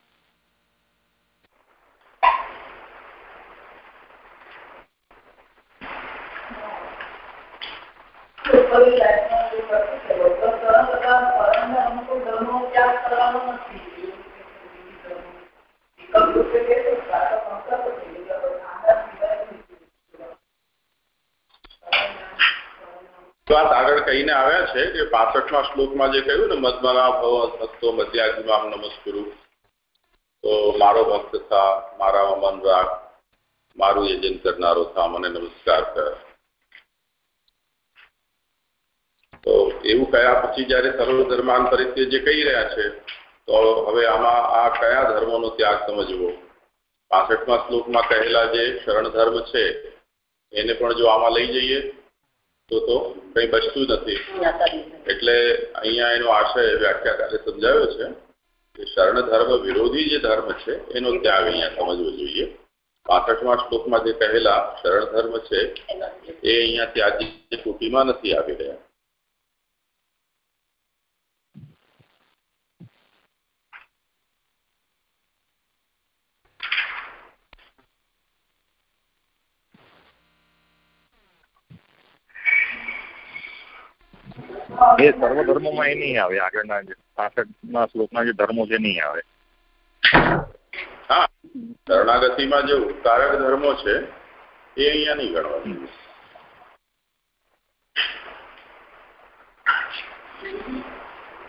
કહીને આવ્યા છે કે પાસઠમાં શ્લોકમાં જે કહ્યું ને, મદમના ભવ ભક્તો મધ્યાજીમાં નમસ્કુરુ. તો મારો ભક્ત થા, મારા મન રાગ મારું યજન કરનારો થા, મને નમસ્કાર કર. તો એવું કયા પછી જ્યારે સર્વ ધર્માન પરિત્ય જે કહી રહ્યા છે, તો હવે આમાં આ કયા ધર્મોનો ત્યાગ સમજવો? પાસઠમાં શ્લોકમાં કહેલા જે શરણ ધર્મ છે, એને પણ જો આમાં લઈ જઈએ તો તો કંઈ બચતું નથી. એટલે અહીંયા એનો આશય વ્યાખ્યાકારે સમજાવ્યો છે કે શરણ ધર્મ વિરોધી જે ધર્મ છે, એનો ત્યાગ અહીંયા સમજવો જોઈએ. પાસઠમાં શ્લોકમાં જે કહેલા શરણ ધર્મ છે, એ અહીંયા ત્યાગની કુટીમાં નથી આવી એ સર્વ ધર્મોમાં એ નહીં આવે. આગળના જે પાસઠના શ્લોકના જે ધર્મો છે નહીં આવે. હા શરણાગતિમાં જે ઉપકારક ધર્મો છે એ અહીંયા નહીં ગણવા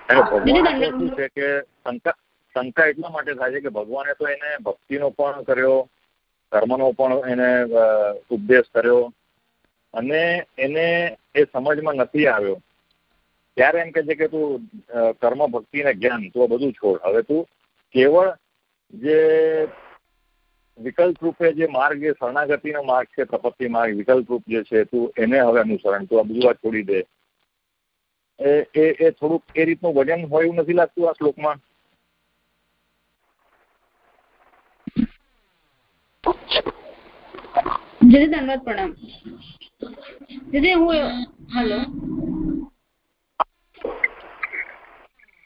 ભગવાન શું છે કે શંકા શંકા એટલા માટે થાય છે કે ભગવાને તો એને ભક્તિનો પણ કર્યો ધર્મનો પણ એને ઉપદેશ કર્યો અને એને એ સમજમાં નથી આવ્યો. ત્યારે એમ કે છે કે તું કર્મ, ભક્તિ ને જ્ઞાન, તું બધું છોડ. હવે તું કેવળ જે વિકલ્પ રૂપે જે માર્ગ, જે શરણાગતિનો માર્ગ છે, તપસ્વી માર્ગ વિકલ્પ રૂપ જે છે, તું એને હવે અનુસરણ, તું આ બધું વાત છોડી દે. એ એ થોડુંક એ રીતનું વજન હોય એવું નથી લાગતું આ શ્લોકમાં? દીદી ધન્યવાદ પ્રણામ. દીદી, હું, હલો.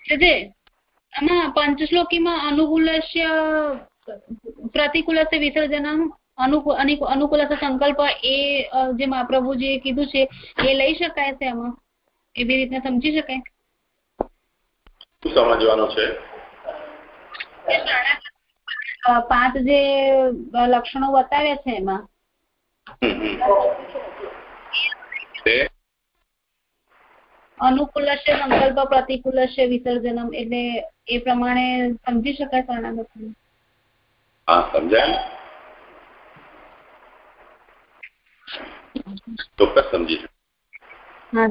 દીદી આમાં પંચશ્લોકીમાં અનુકૂલસ્ય પ્રતિકૂલસ્ય વિસર્જનમ અનુકૂળ અનુકૂલસ્ય સંકલ્પ એ જે મહાપ્રભુજીએ કીધું છે એ લઈ શકાય છે આમાં એવી રીતના સમજી શકાય સમજવાનું છે પાંચ જે લક્ષણો બતાવ્યા છે એમાં અનુકૂલસ્ય સંકલ્પ પ્રતિકૂલસ્ય વિસર્જનમ એટલે એ પ્રમાણે સમજી શકાય શરણાગતિ હા સમજાય ચોક્કસ સમજી હા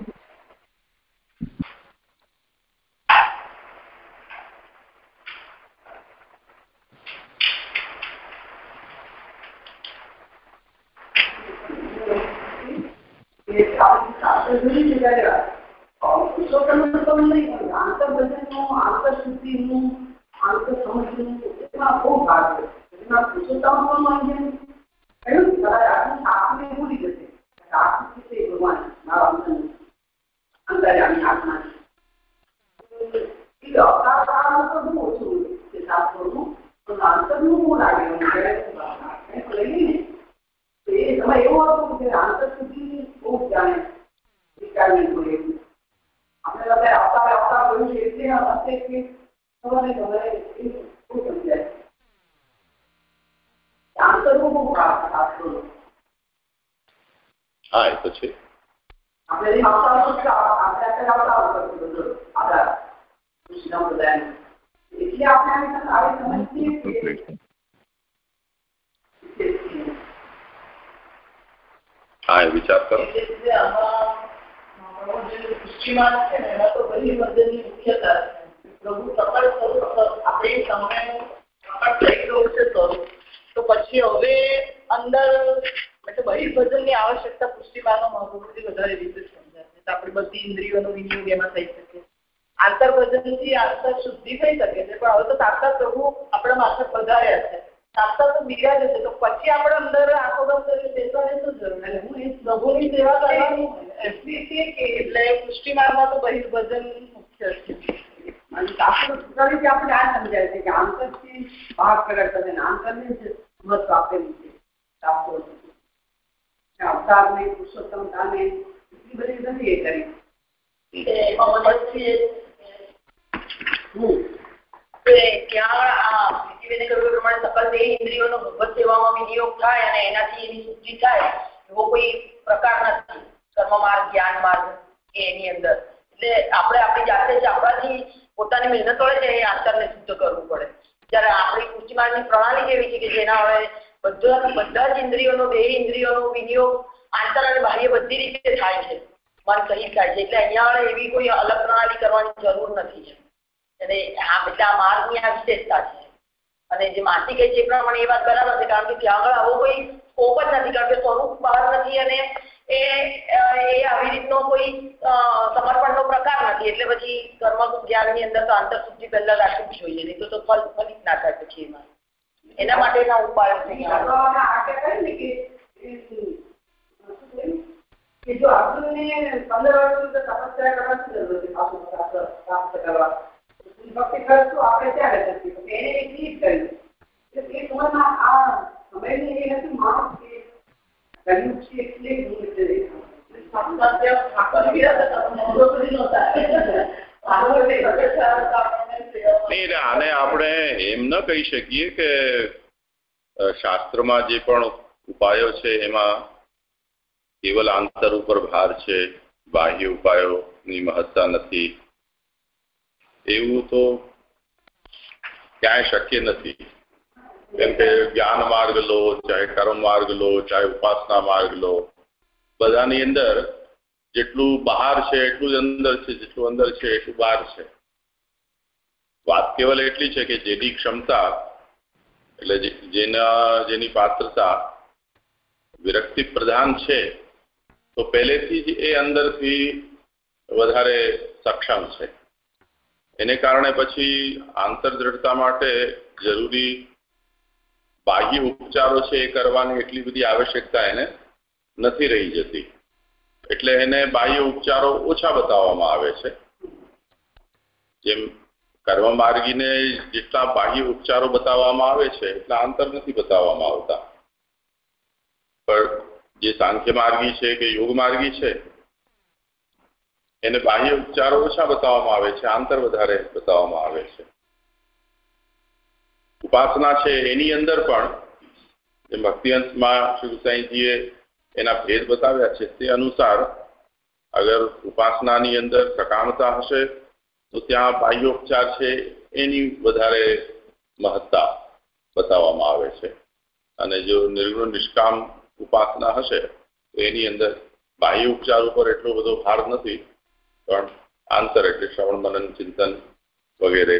એટલે અહીંયા એવી કોઈ અલગ પ્રણાલી કરવાની જરૂર નથી અને આ બધા માર્ગની આ વિશેષતા છે. અને જે માસી કહે છે એ પ્રમાણે એ વાત બરાબર છે, કારણ કે ત્યાં આગળ આવો કોઈ સ્કોપ જ નથી, કારણ કે સ્વરૂપ બહાર નથી અને એ આવી રીતનો કોઈ સમર્પણનો પ્રકાર નથી. એટલે પછી કર્મ જ્ઞાનની અંદર તો આંતરશુદ્ધિ પહેલા રાખવી જોઈએ, નહીં તો ફલ, ફલિત ના થાય પછી એમાં. એના માટેના ઉપાયો કે જો અર્જુનને પંદર વર્ષ તપસ્યા કરવાની જરૂર હતી, પાછું પ્રાપ્ત કરવા. ભક્તિ કરશું આપણે ત્યારે થતી એને એટલી જ કર્યું એ સમયમાં આ સમયની એ નથી, માણસ કે કર્યું છે એટલે આપણે એમ ન કહી શકીએ કે શાસ્ત્રમાં જે પણ ઉપાયો છે એમાં કેવલ આંતર ઉપર ભાર છે, બાહ્ય ઉપાયોની મહત્તા નથી. એવું તો ક્યાંય શક્ય નથી. કેમ કે જ્ઞાન માર્ગ લો, ચાહે કર્મ માર્ગ લો, ચાહે ઉપાસના માર્ગ લો, બધાની અંદર જેટલું બહાર છે, એટલું જ અંદર છે, જેટલું અંદર છે, એટલું બહાર છે. વાત કેવલ એટલી છે કે જેની ક્ષમતા, એટલે જેના જેની પાત્રતા વિરક્તિ પ્રધાન છે તો પહેલેથી જ એ અંદરથી વધારે સક્ષમ છે. એને કારણે પછી આંતરદ્રઢતા માટે જરૂરી બાહ્ય ઉપચારો છે એ કરવાની એટલી બધી આવશ્યકતા એને નથી રહી જતી. એટલે એને બાહ્ય ઉપચારો ઓછા બતાવવામાં આવે છે. જેમ કર્મ માર્ગીને જેટલા બાહ્ય ઉપચારો બતાવવામાં આવે છે, એટલા અંતર નથી બતાવવામાં આવતા. પણ જે સાંખ્ય માર્ગી છે કે યોગ માર્ગી છે, એને બાહ્ય ઉપચારો ઓછા બતાવવામાં આવે છે, આંતર વધારે બતાવવામાં આવે છે. ઉપાસના છે એની અંદર પણ ભક્તિ અંશમાં શ્રી ગુસાઈજીએ એના ભેદ બતાવ્યા છે તે અનુસાર, અગર ઉપાસનાની અંદર સકામતા હશે, તો ત્યાં બાહ્યોપચાર છે એની વધારે મહત્તા બતાવવામાં આવે છે. અને જો નિર્ગુણ નિષ્કામ ઉપાસના હશે, તો એની અંદર બાહ્ય ઉપચાર ઉપર એટલો બધો ભાર નથી, પણ આંતર એટલે શ્રવણ, મનન, ચિંતન વગેરે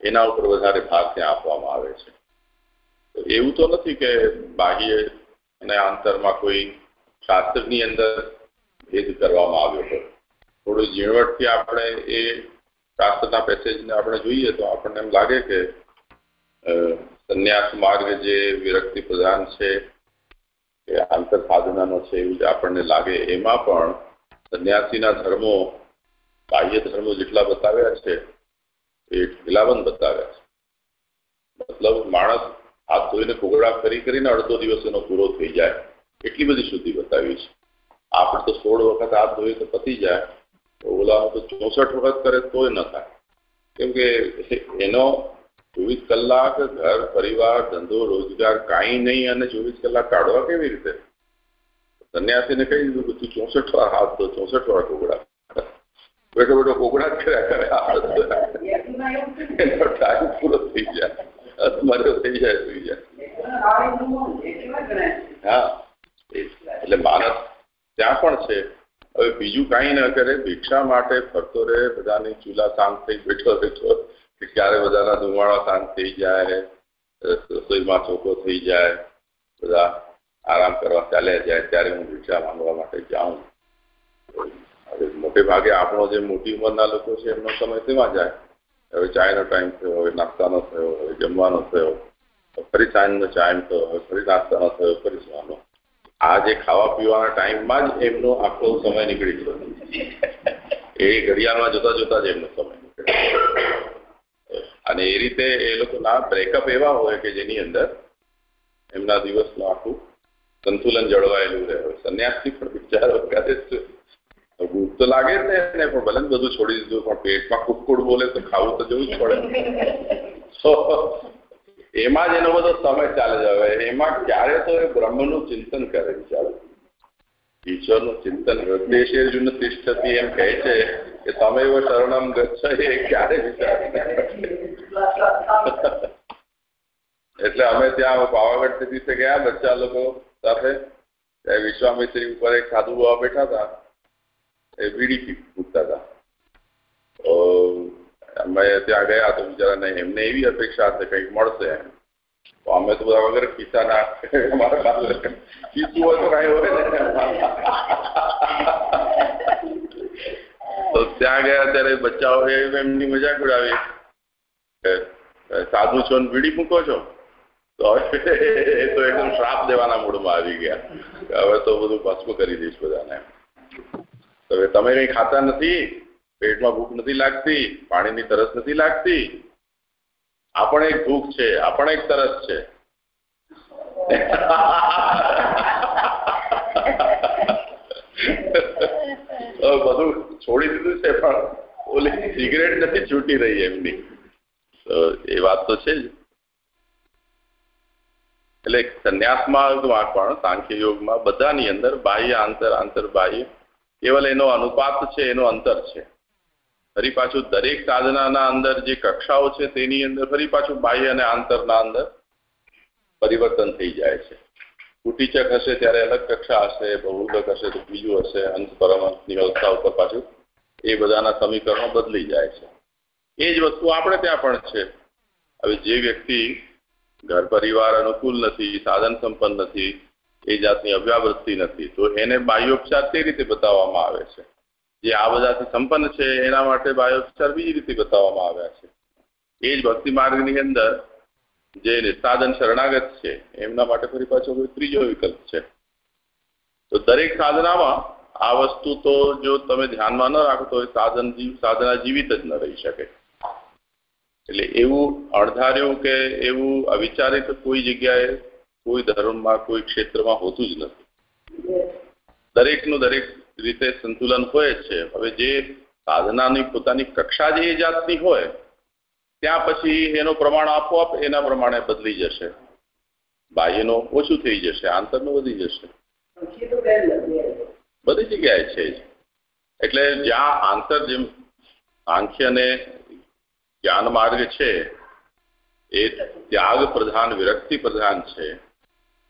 એના ઉપર વધારે ભાર ત્યાં આપવામાં આવે છે. એવું તો નથી કે બાહ્ય અને આંતરમાં કોઈ શાસ્ત્રની અંદર ભેદ કરવામાં આવ્યો હોય. થોડું ઝીણવટથી આપણે એ શાસ્ત્રના પેસેજને આપણે જોઈએ તો આપણને એમ લાગે કે સંન્યાસ માર્ગ જે વિરક્તિ પ્રધાન છે આંતર સાધનાનો છે એવું આપણને લાગે. એમાં પણ સંન્યાસીના ધર્મો, બાહ્ય ધર્મો જેટલા બતાવ્યા છે, એ ખિલાવન બતાવ્યા છે. મતલબ માણસ હાથ ધોઈને કોગળા કરી કરીને અડધો દિવસ એનો પૂરો થઈ જાય. એટલી બધી શુદ્ધિ બતાવી છે. આપણે તો સોળ વખત હાથ ધોઈએ તો પતી જાય. ઓલાનું તો ચોસઠ વખત કરે તોય ન થાય. કેમ કે એનો ચોવીસ કલાક ઘર, પરિવાર, ધંધો, રોજગાર કાંઈ નહીં અને ચોવીસ કલાક કાઢવા કેવી રીતે? સંન્યાસીને કહી દીધું કે તું ચોસઠ વાર હાથ તો ચોસઠ વાર કોગળા. બેઠો બેઠો કોગળા જ કર્યા કરે એનો ટાઈમ પૂરો થઈ જાય. મર્યો થઈ જાય થઈ જાય. હા. એટલે માણસ ત્યાં પણ છે. હવે બીજું કાંઈ ન કરે, ભિક્ષા માટે ફરતો રહે, બધાની ચૂલા શાંત થઈ બેઠો બેઠો કે ક્યારે બધાના ધુમાડા શાંત થઈ જાય રસોઈમાં ચોખ્ખો થઈ જાય, બધા આરામ કરવા ચાલ્યા જાય, ત્યારે હું ભિક્ષા માંગવા માટે જાઉં મોટે ભાગે આપણો જે મોટી ઉંમરના લોકો છે, એમનો સમય તેમાં જાય. હવે ચાયનો ટાઈમ થયો, હવે નાસ્તાનો થયો, હવે જમવાનો થયો ફરી સાંજનો ટાઈમ થયો, હવે ફરી નાસ્તાનો થયો, ફરી સુવાનો આ જે ખાવા પીવાના ટાઈમમાં જ એમનો આખો સમય નીકળી ગયો. એ ઘડિયાળમાં જોતા જોતા જ એમનો સમય નીકળે. અને એ રીતે એ લોકોના બ્રેકઅપ એવા હોય કે જેની અંદર એમના દિવસનું આખું સંતુલન જળવાયેલું રહે સંન્યાસથી પણ વિચાર વખતે ભૂખ તો લાગે જ ને પણ ભલે બધું છોડી દીધું, પણ પેટમાં કુકકુડ બોલે તો ખાવું તો જવું જ પડે. એમાં જ એનો બધો સમય ચાલે જ હવે એમાં ક્યારે તો એ બ્રહ્મનું ચિંતન કરે બિચારો ઈશ્વરનું ચિંતન હૃદય જુન તિષ્ઠતી એમ કહે છે કે તમે એવો શરણમ ગચ્છ એ ક્યારે વિચાર એટલે અમે ત્યાં પાવાગઢ દિવસે ગયા બચ્ચા લોકો સાથે વિશ્વામિત્રી ઉપર એક સાધુ બાબા બેઠા હતા એ બીડી ફૂટતા હતા અમે ત્યાં ગયા તો બિચારાને એમને એવી અપેક્ષા હશે કંઈક મળશે એમ તો અમે તો બધા વગર ખિસ્સાના મારા પાસે ખીચું હોય તો કાંઈ હોય ને. તો ત્યાં ગયા ત્યારે બચ્ચાઓએ એમની મજાક ઉડાવી. સાધુ છો ને બીડી મૂકો છો? તો એ તો એકદમ શ્રાપ દેવાના મૂડમાં આવી ગયા. હવે તો બધું ભસ્મ કરી દઈશ બધાને. હવે તમે કંઈ ખાતા નથી? પેટમાં ભૂખ નથી લાગતી? પાણીની તરસ નથી લાગતી? આ પણ એક ભૂખ છે આ પણ એક તરસ છે. બધું છોડી દીધું છે, પણ ઓલી સિગરેટ નથી છૂટી રહી એમની. એ વાત તો છે જ. એટલે સંન્યાસમાં પણ, સાંખ્ય યોગમાં, બધાની અંદર બાહ્ય, આંતર આંતર બાહ્ય, કેવલ એનો અનુપાત છે, એનો અંતર છે. ફરી પાછું દરેક સાધનાના અંદર જે કક્ષાઓ છે તેની અંદર ફરી પાછું બાહ્ય અને આંતરના અંદર પરિવર્તન થઈ જાય છે. કુટીચક હશે ત્યારે અલગ કક્ષા હશે, બહુલક હશે તો બીજું હશે, અંત પરમની અવસ્થા ઉપર પાછું એ બધાના સમીકરણો બદલી જાય છે. એ જ વસ્તુ આપણે ત્યાં પણ છે. હવે જે વ્યક્તિ ઘર પરિવાર અનુકૂળ નથી, સાધન સંપન્ન નથી, એ જાતની અવ્યાવૃત્તિ નથી, તો એને બાહ્યોપચાર તે રીતે બતાવવામાં આવે છે. જે આ બધાથી સંપન્ન છે, એના માટે બાહ્યોપચાર બીજી રીતે બતાવવામાં આવ્યા છે. એ જ ભક્તિ માર્ગની અંદર જે સાધન શરણાગત છે, એમના માટે ફરી પાછો કોઈ ત્રીજો વિકલ્પ છે. તો દરેક સાધનામાં આ વસ્તુ તો જો તમે ધ્યાનમાં ન રાખો તો સાધન સાધના જીવિત જ ન રહી શકે. એટલે એવું અણધાર્યું કે એવું અવિચારિત કોઈ જગ્યાએ, કોઈ ધર્મમાં, કોઈ ક્ષેત્રમાં હોતું જ નથી. દરેકનું દરેક રીતે સંતુલન હોય છે. હવે જે સાધનાની પોતાની કક્ષા જે જાતની હોય, ત્યાં પછી એનો પ્રમાણ આપોઆપ એના પ્રમાણે બદલી જશે. બાહ્યનું ઓછું થઈ જશે, આંતરનું વધી જશે. બધી જગ્યાએ છે એટલે જ્યાં આંતર જેમ સાંખ્ય અને જ્ઞાન માર્ગ છે, એ ત્યાગ પ્રધાન, વિરક્તિ પ્રધાન છે.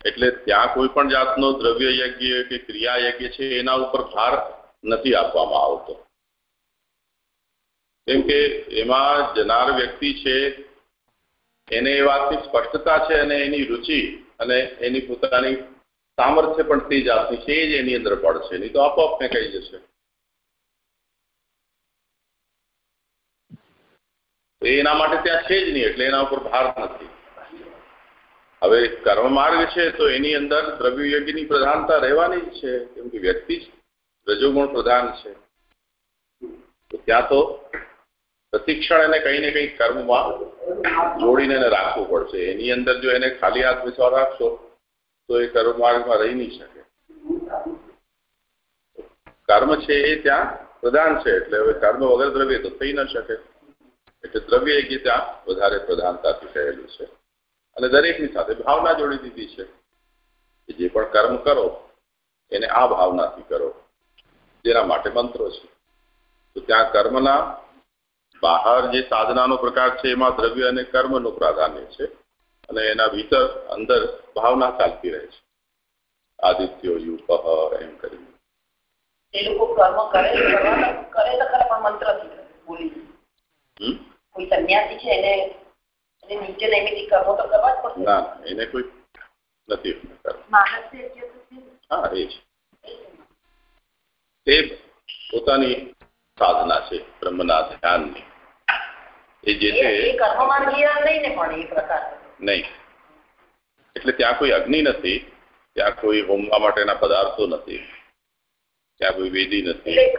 એટલે ત્યાં કોઈ પણ જાતનો દ્રવ્ય યજ્ઞ કે ક્રિયા યજ્ઞ છે, એના ઉપર ભાર નથી આપવામાં આવતો. કેમ કે એમાં જનાર વ્યક્તિ છે, એને એ વાતની સ્પષ્ટતા છે અને એની રુચિ અને એની પોતાની સામર્થ્ય પણ તે જાતની છે જ એની અંદર પડશે નહીં તો આપોઆપને કહી જશે. એના માટે ત્યાં છે જ નહીં, એટલે એના ઉપર ભાર નથી. હવે કર્મ માર્ગ છે તો એની અંદર દ્રવ્ય યજ્ઞની પ્રધાનતા રહેવાની જ છે, કેમ કે વ્યક્તિ જ રજોગુણ પ્રધાન છે. તો ત્યાં તો પ્રતિક્ષણ એને કંઈ ને કંઈ કર્મમાં જોડીને એને રાખવું પડશે. એની અંદર જો એને ખાલી હાથ બેસવા રાખશો, તો એ કર્મ માર્ગમાં રહી નહીં શકે. કર્મ છે એ ત્યાં પ્રધાન છે, એટલે હવે કર્મ વગર દ્રવ્ય તો થઈ ન શકે. એટલે દ્રવ્ય યજ્ઞ ત્યાં વધારે પ્રધાનતાથી થયેલું છે. અને દરેકની સાથે ભાવના જોડી દીધી છે કે જે પણ કર્મ કરો એને આ ભાવનાથી કરો જેના માટે મંત્રો છે. તો ત્યાં કર્મના બહાર જે સાધનાનો પ્રકાર છે એમાં દ્રવ્ય અને કર્મનું પ્રાધાન્ય છે અને એના ભીતર અંદર ભાવના ચાલતી રહે છે. આદિત્યો યુપ એમ કરીને. એ લોકો કર્મ કરે કરે તો ખરા પણ મંત્રથી બોલી કોઈ સંન્યાસી છે એને એને નીચે નૈમિતિક કર્મો તો કરવા જ પડશે ના એને કોઈ નથી માણસ હા એ છે તે પોતાની સાધના છે બ્રહ્મના ધ્યાનની એ જે છે એ કર્મમાર્ગીય નહીં ને પણ એ પ્રકાર નહીં એટલે ત્યાં કોઈ અગ્નિ નથી ત્યાં કોઈ હોમવા માટેના પદાર્થો નથી ત્યાં કોઈ વેદી નથી એટલે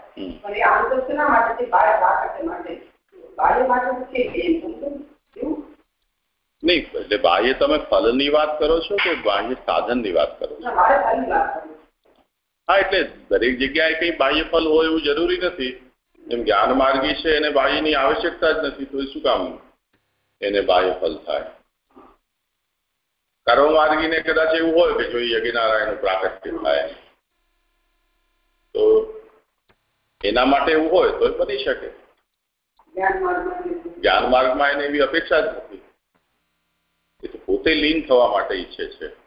શેના માટે છે? માટે. બાહ્ય છે કે સમજો નહીં એટલે બાહ્ય તમે ફલની વાત કરો છો કે બાહ્ય સાધનની વાત કરો છો? ના, હા એટલે દરેક જગ્યાએ કઈ બાહ્ય ફલ હોય એવું જરૂરી નથી. એમ જ્ઞાન માર્ગી છે એને બાહ્યની આવશ્યકતા જ નથી તો શું કામ? એને બાહ્ય ફલ થાય. કર્મ માર્ગીને કદાચ એવું હોય કે જો યજ્ઞનારાયણનું પ્રાકટ્ય થાય. તો એના માટે એવું હોય તો એ બની શકે. જ્ઞાન માર્ગમાં એને એવી અપેક્ષા જ નથી. એ તો પોતે લીન થવા માટે ઈચ્છે છે.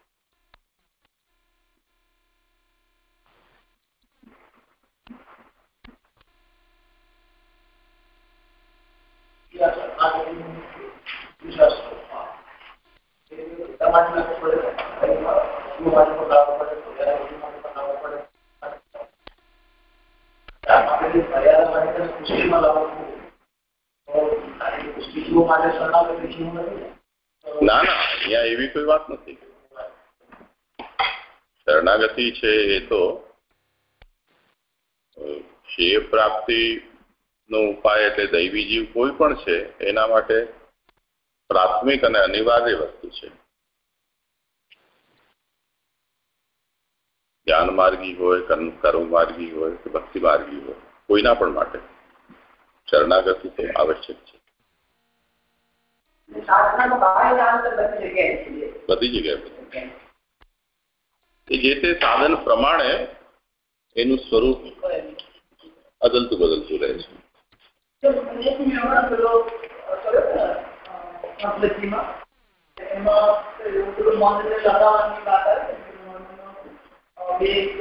ના ના, અહીંયા એવી કોઈ વાત નથી. શરણાગતિ છે એ તો શિવ પ્રાપ્તિ નો ઉપાય એટલે દૈવી જીવ કોઈ પણ છે, એના માટે પ્રાથમિક અને અનિવાર્ય વસ્તુ છે. જ્ઞાન માર્ગી હોય, કર્મ કર્મ માર્ગી હોય કે ભક્તિ માર્ગી હોય, કોઈના પણ માટે. શરણાગતિ તો આવશ્યક છે. બધી જગ્યાએ કે જે તે સાધન પ્રમાણે એનું સ્વરૂપ અદલતું બદલતું રહે છે. એને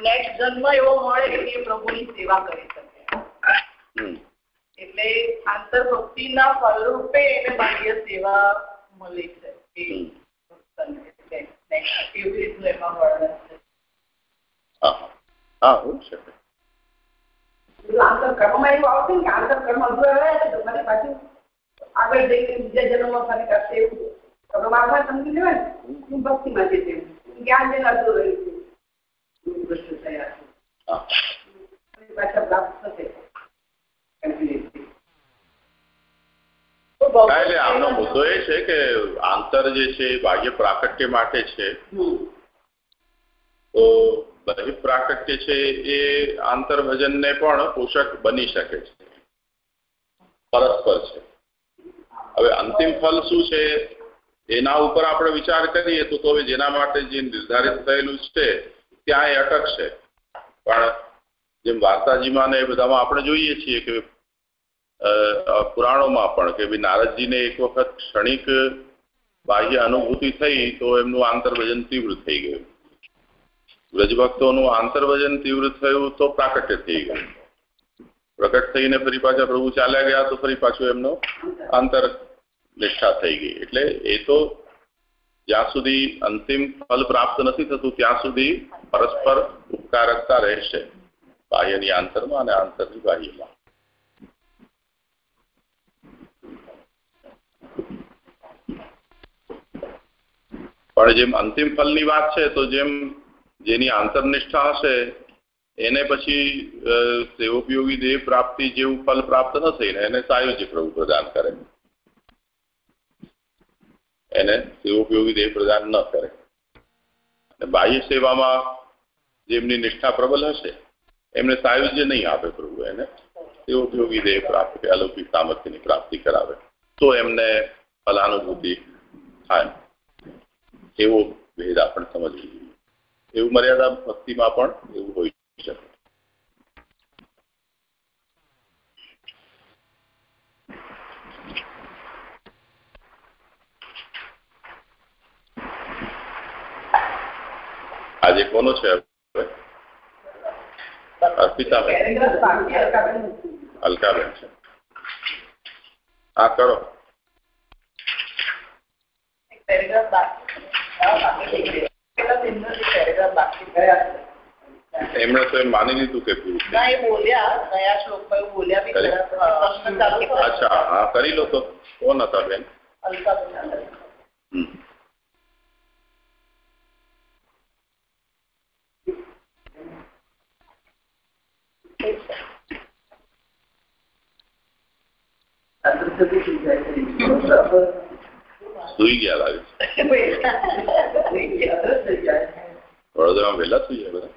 નેક્સ્ટ જન્મ એવો મળે કે એ પ્રભુની સેવા કરી શકે. એટલે આંતરભક્તિના ફલરૂપે એને બાહ્ય સેવા મળી છે એ. ભક્તને. એટલે next એવી રીતનું એમાં વર્ણન છે. હા હા હોઈ આંતર કર્મમાં એવું આવશે ને કે આંતર કર્મ રહ્યા છે તો ફરી પાછું આગળ જઈને બીજા જન્મમાં ફરી કરશે એવું કર્મ સમજી લેવાય ને. હું ભક્તિમાં છે તેમ. જ્ઞાન જેને અધૂરું રહ્યું છે? કૃષ્ણ થયા છે. પાછા પ્રાપ્ત થશે. એટલે આમનો મુદ્દો એ છે કે આંતર જે છે બાહ્ય પ્રાકટ્ય માટે છે. તો બાહ્ય પ્રાકટ્ય છે એ આંતર ભજનને પણ પોષક બની શકે છે. પરસ્પર છે. હવે અંતિમ ફલ શું છે? એના ઉપર આપણે વિચાર કરીએ તો તો જેના માટે જે નિર્ધારિત થયેલું છે ત્યાં એ અટકશે. પણ જેમ વાર્તાજીમાં ને એ બધામાં આપણે જોઈએ છીએ કે પુરાણોમાં પણ કે ભાઈ નારદજીને એક વખત ક્ષણિક બાહ્ય અનુભૂતિ થઈ તો એમનું આંતરભજન તીવ્ર થઈ ગયું. વ્રજભક્તોનું આંતરભજન તીવ્ર થયું તો પ્રાકટ્ય થઈ ગયું. પ્રગટ થઈને ફરી પાછા પ્રભુ ચાલ્યા ગયા તો ફરી પાછું એમનો આંતર નિષ્ઠા થઈ ગઈ. એટલે એ તો જ્યાં સુધી અંતિમ ફલ પ્રાપ્ત નથી થતું, ત્યાં સુધી પરસ્પર ઉપકારકતા રહેશે. બાહ્યની આંતરમાં અને આંતરની બાહ્યમાં. પણ જેમ અંતિમ ફલની વાત છે, તો જેમ જેની આંતરનિષ્ઠા હશે, એને પછી સેવોપયોગી દેહ પ્રાપ્તિ જેવું ફલ પ્રાપ્ત ન થઈને એને સાયોજ્ય પ્રભુ પ્રદાન કરે. એને સેવોપયોગી દેહ પ્રદાન ન કરે. બાહ્ય સેવામાં જેમની નિષ્ઠા પ્રબલ હશે, એમને સાયુજ્ય નહીં આપે પ્રભુ, એને સેવોપયોગી દેહ પ્રાપ્તિ, અલૌકિક સામર્થ્યની પ્રાપ્તિ કરાવે. તો એમને ફલાનુભૂતિ થાય. એવો ભેદ આપણે સમજવો જોઈએ એવું મર્યાદા ભક્તિમાં પણ એવું હોય શકે આજે કોનો છે અર્પિતાબેન. અલકાબેન છે. હા, કરો. પેરેગ્રાફ બાકી એમણે તો એમ માની લીધું કે પૂરું ના એ બોલ્યા ગયા શ્લોકમાં એવું બોલ્યા બી કરી? ખરા. પ્રશ્ન ચાલુ કર્યો. અચ્છા હા કરી લો તો કોણ હતા બેન. હમ. સુઈ ગયા લાગે વડોદરામાં વહેલા સુઈ ગયા બધા.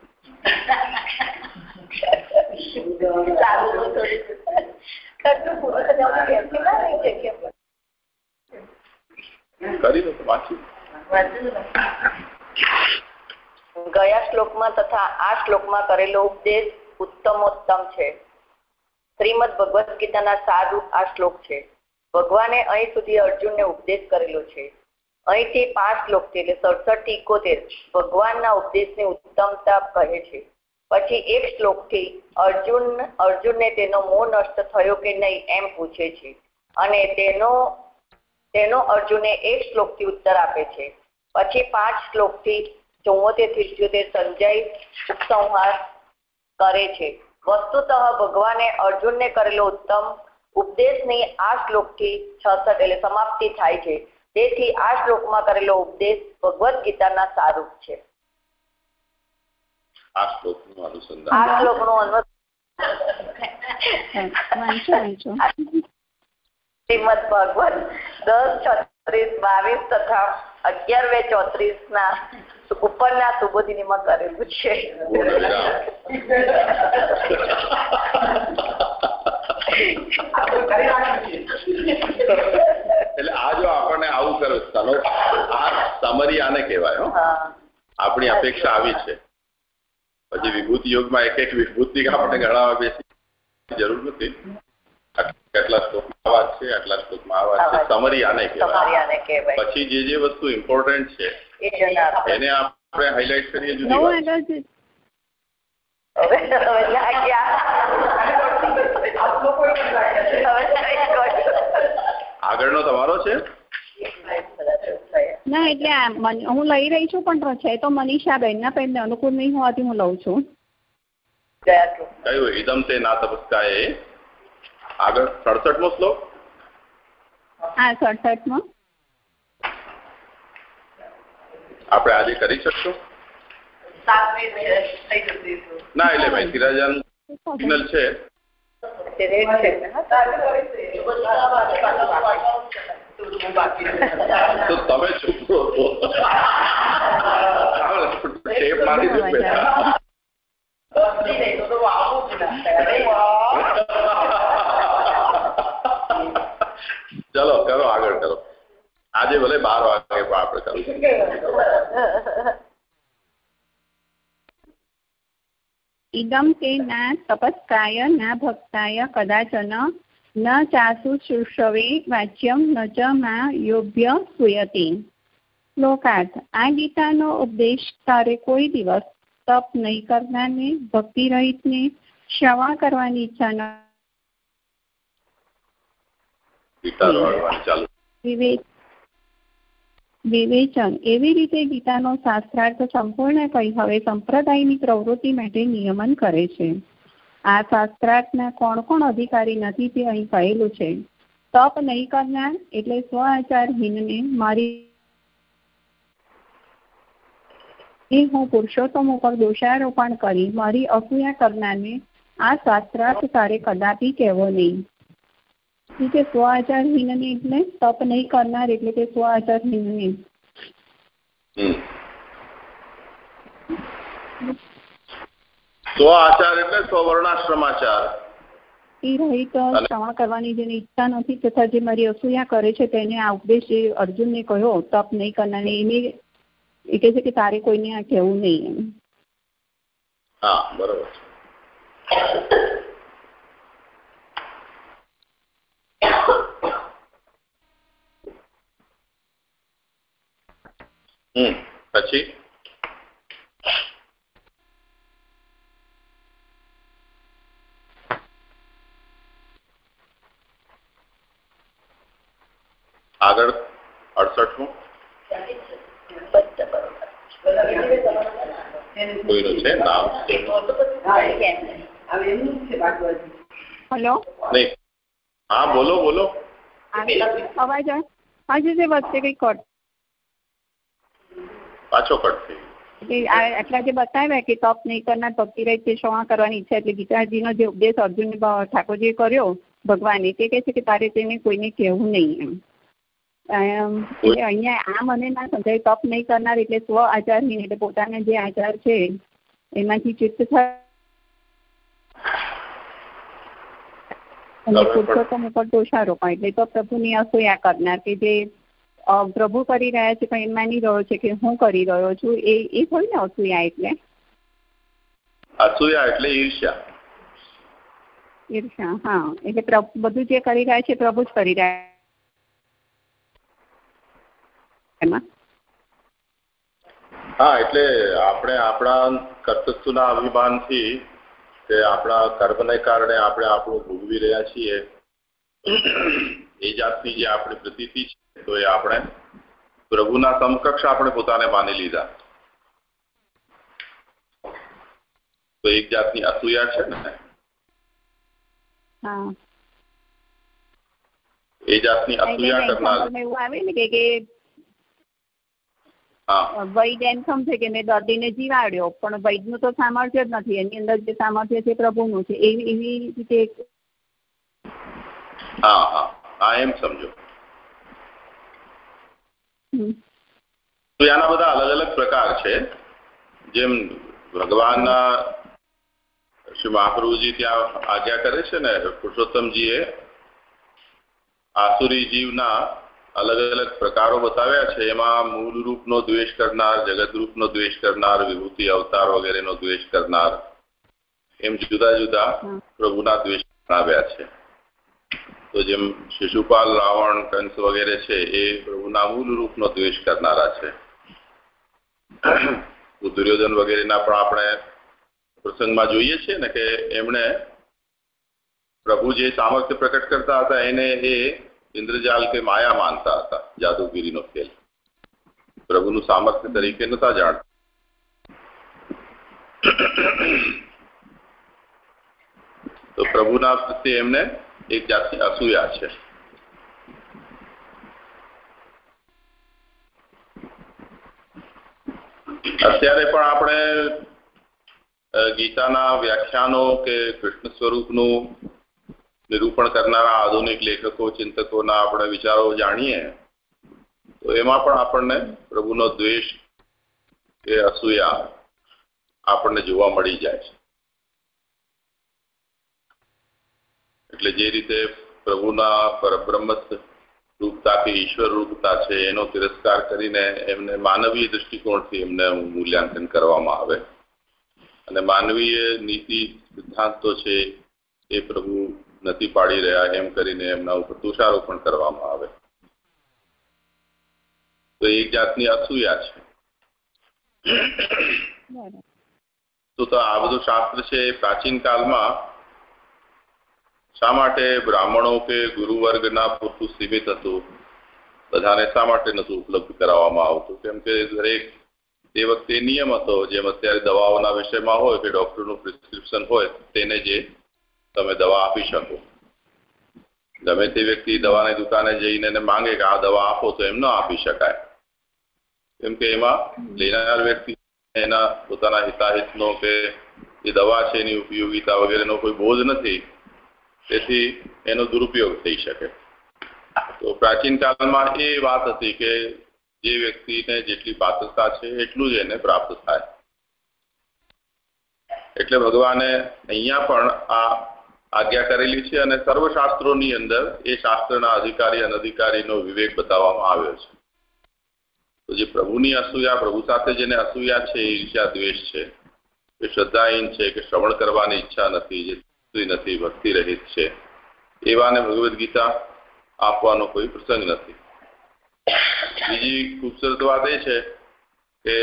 કરી લો. શ્લોકમાં તથા આ શ્લોકમાં કરેલો ઉપદેશ ઉત્તમોત્તમ છે. શ્રીમદ ભગવદ્ ગીતાના સારરૂપ આ શ્લોક છે. ભગવાને અહીં સુધી અર્જુનને ઉપદેશ કરેલો છે. અહીંથી પાંચ શ્લોકથી એટલે સડસઠથી એકોતેર. ભગવાનના ઉપદેશની ઉત્તમતા કહે છે. પછી એક શ્લોકથી અર્જુન, અર્જુનને તેનો મોહ નષ્ટ થયો કે નહીં એમ પૂછે છે. અને તેનો તેનો અર્જુને એક શ્લોકથી ઉત્તર આપે છે. પછી પાંચ શ્લોકથી ચુમ્મોતેરથી ઇઠ્યોતેર સંજય ઉપસંહાર કરે છે. વસ્તુતઃ ભગવાને અર્જુનને કરેલો ઉત્તમ ઉપદેશની આ શ્લોકથી છસઠ એટલે સમાપ્તિ થાય છે. તેથી આ શ્લોકમાં કરેલો ઉપદેશ ભગવદ્ ગીતાના સારૂપ છે. આ શ્લોકનું આ અનુસંધાન. શ્લોકનો વાંચો. શ્રીમદ ભગવત દસ છત્રીસ બાવીસ તથા અગિયાર બે ચોત્રીસ ના ઉપરના સુબોધિનીમાં કરેલું છે. એટલે આ જો આપણને આવું કરે સનો આ સમરી આને કહેવાય હો. આપણી અપેક્ષા આવી છે. પછી વિભૂતિ યોગમાં એક એક વિભૂતિ આપણે ગણાવવા બેસી. જરૂર નથી. કેટલા શ્લોકમાં આ છે આટલા શ્લોકમાં આ છે. સમરી આને કહેવાય. પછી જે જે વસ્તુ ઇમ્પોર્ટન્ટ છે એને આપણે હાઇલાઇટ કરીએ જુદી આગળનો તમારો છે? ના એટલે હું લઈ રહી છું પણ છે તો મનીષાબેન ના પેન અનુકૂળ નહીં હોવાથી હું લઉં છું. કયું? ઇદમ તે ના તપસ્કાએ. આગળ સડસઠમો શ્લોક? આ સડસઠમાં. આપણે આજે કરી શકશું? એ. ના એટલે ભાઈ મૈત્રીરાજાનું સિગ્નલ છે. ચાલુ કરો આગળ કરો આજે ભલે બાર વાગે પણ આપણે કરવું ઇદમ તે ના તપસ્કાય ના ભક્તાય કદાચન ન ચાસુ શુષવે વાચ્યમ ન ચ મા યોગ્ય સુયતિ શ્લોકાર્થ આ ગીતાનો ઉપદેશ તારે કોઈ દિવસ તપ નહીં કરનારને ભક્તિ રહિતને ક્ષમા કરવાની ઈચ્છા ન વિવેક વિવેચન. એવી રીતે ગીતાનો શાસ્ત્રાર્થ સંપૂર્ણ કહી હવે સંપ્રદાયની પ્રવૃત્તિ માટે નિયમન કરે છે. આ શાસ્ત્રાર્થના કોણ કોણ અધિકારી નથી તે અહીં કહેલું છે. તપ નહીં કરનાર એટલે સ્વ આચારહીનને મારી એ હું પુરુષોત્તમ ઉપર દોષારોપણ કરી મારી અસૂયા કરનારને આ શાસ્ત્રાર્થ તારે કદાપી કહેવો નહીં. કે સ્વ આચારહીનને એટલે તપ નહીં કરનાર એટલે કે સ્વ હિનની. સ્વ આચાર એટલે સ્વર્ણાશ્રમાચાર એ રહિત ક્ષમા કરવાની જેની ઈચ્છા નથી તથા જે મારી અસૂયા કરે છે તેને આ ઉપદેશ જે અર્જુનને કહ્યો તપ નહીં કરનારને એને એ કહે છે કે તારે કોઈને આ કહેવું નહીં એમ. હા બરોબર. હમ પછી આગળ અડસઠમું કોઈનું છે નામ હેલો નહીં હા બોલો બોલો અવાજ આજે જે વચ્ચે કઈ કટ પાછો પડશે એટલે જે બતાવ્યા કે તપ નહીં કરનાર ભક્તિ રહી તે ક્ષમા કરવાની ઈચ્છા એટલે ગીતાજીનો જે ઉપદેશ અર્જુન ઠાકોરજીએ કર્યો ભગવાને તે કહે છે કે તારે તેને કોઈને કહેવું નહીં એમ. એટલે અહીંયા આ મને ના સમજાય તપ નહીં કરનાર એટલે સ્વ આચારહીન એટલે પોતાના જે આચાર છે એમાંથી ચિત્ત થાય. અને પુરુષોત્તમ ઉપર દોષારોપણ એટલે તો પ્રભુની અસૂયા કરનાર કે જે પ્રભુ કરી રહ્યા છે પણ એમાં નહીં રહ્યો છે કે હું કરી રહ્યો છું. એ એ થોડી ને અસૂયા એટલે? અસૂયા એટલે ઈર્ષ્યા. ઈર્ષ્યા હા. એટલે બધું જે કરી રહ્યા છે પ્રભુ જ કરી રહ્યા એમાં? હા એટલે આપણે આપણા કર્તૃત્વના અભિમાનથી કે આપણા કર્મને કારણે આપણે આપણું ભોગવી રહ્યા છીએ. એ જાતની જે આપણી પ્રતીતિ છે તો એ આપણે પ્રભુના સમકક્ષ આપણે પોતાને માની લીધા. તો એક જાતની અસૂયા છે ને? એ જાતની અસૂયા કરનાર એવું આવે ને કે હા. વૈદ એમ સમજે કે મેં દર્દીને જીવાડ્યો પણ વૈદનું તો સામર્થ્ય જ નથી એની અંદર જે સામર્થ્ય છે પ્રભુનું છે એવી એવી રીતે હા હા. હા એમ સમજો. તો આના બધા અલગ અલગ પ્રકાર છે. જેમ ભગવાનના શ્રી મહાપ્રભુજી ત્યાં આજ્ઞા કરે છે ને પુરુષોત્તમજીએ આસુરી જીવના અલગ અલગ પ્રકારો બતાવ્યા છે. એમાં મૂળ રૂપનો દ્વેષ કરનાર જગત રૂપનો દ્વેષ કરનાર વિભૂતિ અવતાર વગેરેનો દ્વેષ કરનાર એમ જુદા જુદા પ્રભુના દ્વેષ બનાવ્યા છે. તો જેમ શિશુપાલ રાવણ, કંસ વગેરે છે, એ પ્રભુના મૂળ રૂપનો દ્વેષ કરનારા છે. દુર્યોધન વગેરેના પણ આપણે પ્રસંગમાં જોઈએ છીએ ને કે એમણે પ્રભુ જે સામર્થ્ય પ્રકટ કરતા હતા, એને એ ઇન્દ્રજાલ કે માયા માનતા હતા, જાદુગીરીનો ખેલ. પ્રભુનું સામર્થ્ય તરીકે નતા જાણતા. તો પ્રભુના પ્રત્યે એમને એક જાતની અસૂયા છે. અત્યારે પણ આપણે ગીતાના વ્યાખ્યાનો કે કૃષ્ણ સ્વરૂપનું નિરૂપણ કરનારા આધુનિક લેખકો, ચિંતકોના આપણે વિચારો જાણીએ, તો એમાં પણ આપણને પ્રભુનો દ્વેષ કે અસૂયા આપણને જોવા મળી જાય છે. એટલે જે રીતે પ્રભુના પરબ્રહ્મ રૂપતા કે ઈશ્વર રૂપતા છે એનો તિરસ્કાર કરીને એમને માનવીય દૃષ્ટિકોણથી એમને મૂલ્યાંકન કરવામાં આવે. અને માનવીય નીતિ સિદ્ધાંતો છે એ પ્રભુ નથી પાડી રહ્યા એમ કરીને એમના ઉપર તુષારોપણ કરવામાં આવે. તો એક જાતની અસૂયા છે. તો આ બધું શાસ્ત્ર છે એ પ્રાચીન કાળમાં શા માટે બ્રાહ્મણો કે ગુરુ વર્ગના પૂરતું સીમિત હતું? બધાને શા માટે નતું ઉપલબ્ધ કરાવવામાં આવતું? કેમ કે દરેક તે વખતે નિયમ હતો, જેમ અત્યારે દવાઓના વિષયમાં હોય કે ડોક્ટરનું પ્રિસ્ક્રિપ્શન હોય, તેને જે તમે દવા આપી શકો. ગમે તે વ્યક્તિ દવાની દુકાને જઈને એને માંગે કે આ દવા આપો તો એમ ન આપી શકાય. કેમ કે એમાં લેનાર વ્યક્તિ એના પોતાના હિતાહિતનો કે જે દવા છે એની ઉપયોગિતા વગેરેનો કોઈ બોધ નથી. તેથી એનો દુરુપયોગ થઈ શકે. તો પ્રાચીન કાળમાં એ વાત હતી કે જે વ્યક્તિને જેટલી પાત્રતા છે એટલું જ એને પ્રાપ્ત થાય. એટલે ભગવાને અહીંયા પણ આ આજ્ઞા કરેલી છે અને સર્વશાસ્ત્રોની અંદર એ શાસ્ત્રના અધિકારી અનધિકારીનો વિવેક બતાવવામાં આવ્યો છે. તો જે પ્રભુની અસૂયા, પ્રભુ સાથે જેને અસૂયા છે ઈર્ષ્યા દ્વેષ છે કે શ્રદ્ધાહીન છે, કે શ્રવણ કરવાની ઈચ્છા નથી નથી, ભક્તિ રહિત છે. એવાને ભગવદ્ ગીતા આપવાનો કોઈ પ્રસંગ નથી. બીજી ખૂબસૂરત વાત એ છે કે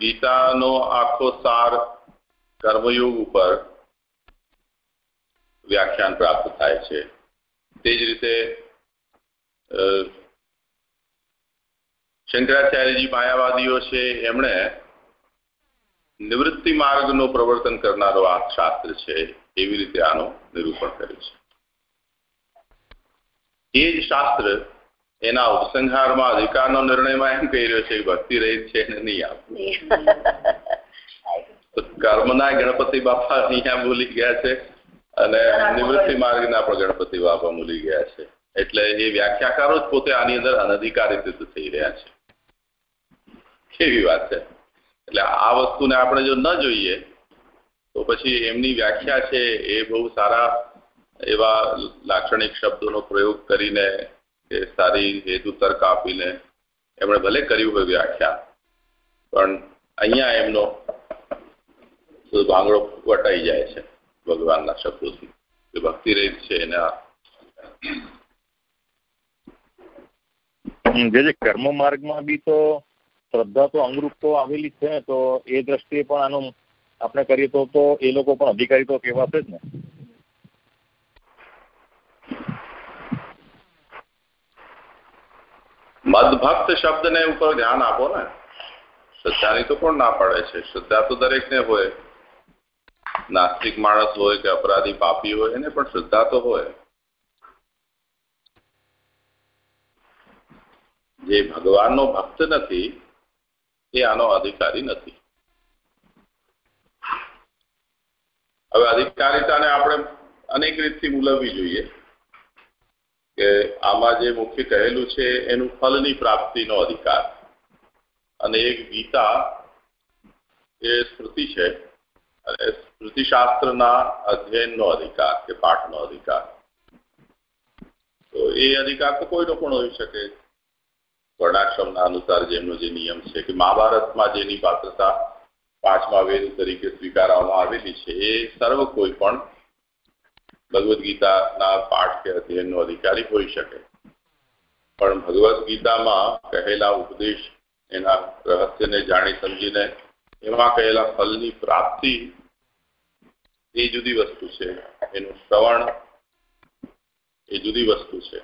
ગીતાનો આખો સાર કર્મયોગ ઉપર વ્યાખ્યાન પ્રાપ્ત થાય છે. તે જ રીતે શંકરાચાર્યજી માયાવાદીઓ છે, એમણે નિવૃત્તિ માર્ગનું પ્રવર્તન કરનારો આ શાસ્ત્ર છે. એવી રીતે આનું નિરૂપણ કર્યું છે. એ જ શાસ્ત્ર એના ઉપસંહારમાં અધિકારનો નિર્ણયમાં એમ કહી રહ્યો છે કે ભક્તિ રહીત છે એને નહીં આપવું કર્મના ગણપતિ બાપા અહીંયા ભૂલી ગયા છે અને નિવૃત્તિ માર્ગના પણ ગણપતિ બાપા ભૂલી ગયા છે. એટલે એ વ્યાખ્યાકારો જ પોતે આની અંદર અનધિકારી રીતે થઈ રહ્યા છે. કેવી વાત છે. એટલે આ વસ્તુને આપણે જો ન જોઈએ તો પછી એમની વ્યાખ્યા છે એ બહુ સારા એવા લાક્ષણિક શબ્દોનો પ્રયોગ કરીને કે સારી હેતુ તર્ક આપીને એમણે ભલે કર્યું હોય વ્યાખ્યા, પણ અહીંયા એમનો ભાંગડો વટાઈ જાય છે ભગવાનના શબ્દોથી. જે ભક્તિ રહિત છે એના. જે જે કર્મ માર્ગમાં બી તો શ્રદ્ધા તો અંગરૂપ તો આવેલી છે તો એ દ્રષ્ટિએ પણ આનું આપણે કરીએ તો તો એ લોકો પણ અધિકારી તો કહેવાશે જ ને. મદભક્ત શબ્દને ઉપર ધ્યાન આપો ને. શ્રદ્ધાની તો કોણ ના પડે છે. શ્રદ્ધા તો દરેકને હોય. નાસ્તિક માણસ હોય કે અપરાધી પાપી હોય, એને પણ શ્રદ્ધા તો હોય. જે ભગવાનનો ભક્ત નથી, એ આનો અધિકારી નથી. હવે અધિકારીતાને આપણે અનેક રીતથી મૂલવવી જોઈએ કે આમાં જે મુખ્ય કહેલું છે એનું ફલની પ્રાપ્તિનો અધિકાર. અને એક ગીતા એ સ્મૃતિ છે. અને સ્મૃતિશાસ્ત્રના અધ્યયનનો અધિકાર કે પાઠનો અધિકાર. તો એ અધિકાર તો કોઈનો પણ હોઈ શકે. વર્ણાશ્રમના અનુસાર જેમનો જે નિયમ છે કે મહાભારતમાં જેની પાત્રતા પાંચમા વેદ તરીકે સ્વીકારવામાં આવેલી છે. એ સર્વ કોઈ પણ ભગવદ્ ગીતાના પાઠ કે અધ્યયનનો અધિકારી હોઈ શકે. પણ ભગવદ્ ગીતામાં કહેલા ઉપદેશ એના રહસ્યને જાણી સમજીને એમાં કહેલા ફલની પ્રાપ્તિ એ જુદી વસ્તુ છે. એનું શ્રવણ એ જુદી વસ્તુ છે.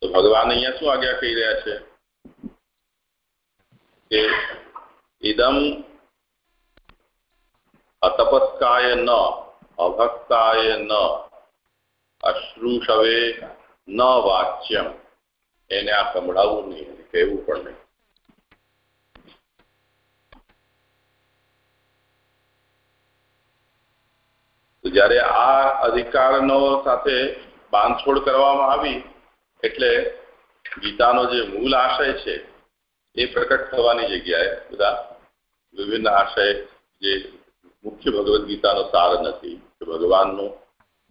તો ભગવાન અહીંયા શું આજ્ઞા કહી રહ્યા છે? કે ઇદમ अतपस्काय न, अभक्ताय न અશ્રુષવે ન વાચ્યમ એને આ સંભળાવવું નહીં કહેવું પણ નહીં. જ્યારે આ અધિકારનો સાથે બાંધછોડ કરવામાં આવી, એટલે ગીતાનો જે મૂળ આશય છે, એ પ્રકટ થવાની જગ્યાએ બધા વિભિન્ન આશય જે મુખ્ય ભગવદ્ ગીતાનો સાર નથી કે ભગવાનનું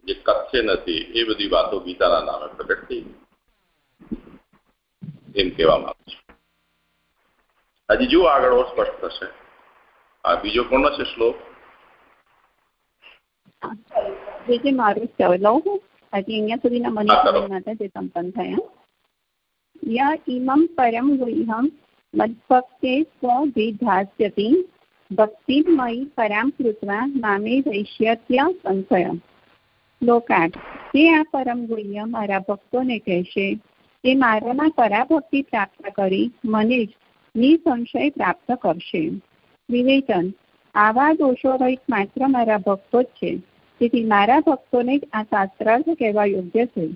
જે કથ્ય નથી એ બધી વાતો ગીતાના નામે પ્રકટ થઈ એમ કહેવા માંગુ છું હજી જો આગળ સ્પષ્ટ થશે। આ બીજો કોનો છે શ્લોક? જે જે મારું લઉં હું હજી અહીંયા સુધીના મને માટે જે સંપન્ન થયા. ય ઇમમ પરમ ગુહ્યમ મદભક્તે સ્વવિધાસ્યતિ ભક્તિમયી પરામ કૃત્વા મામે વૈશ્યત્ય સંશય શ્લોક તે આ પરમ ગુણ્ય મારા ભક્તોને કહેશે તે મારામાં પરાભક્તિ પ્રાપ્ત કરી મને જ નિસંશય પ્રાપ્ત કરશે વિવેચન આવા દોષો રહિત માત્ર મારા ભક્તો જ છે તેથી મારા ભક્તોને જ આ શાસ્ત્રાર્થ કહેવા યોગ્ય છે।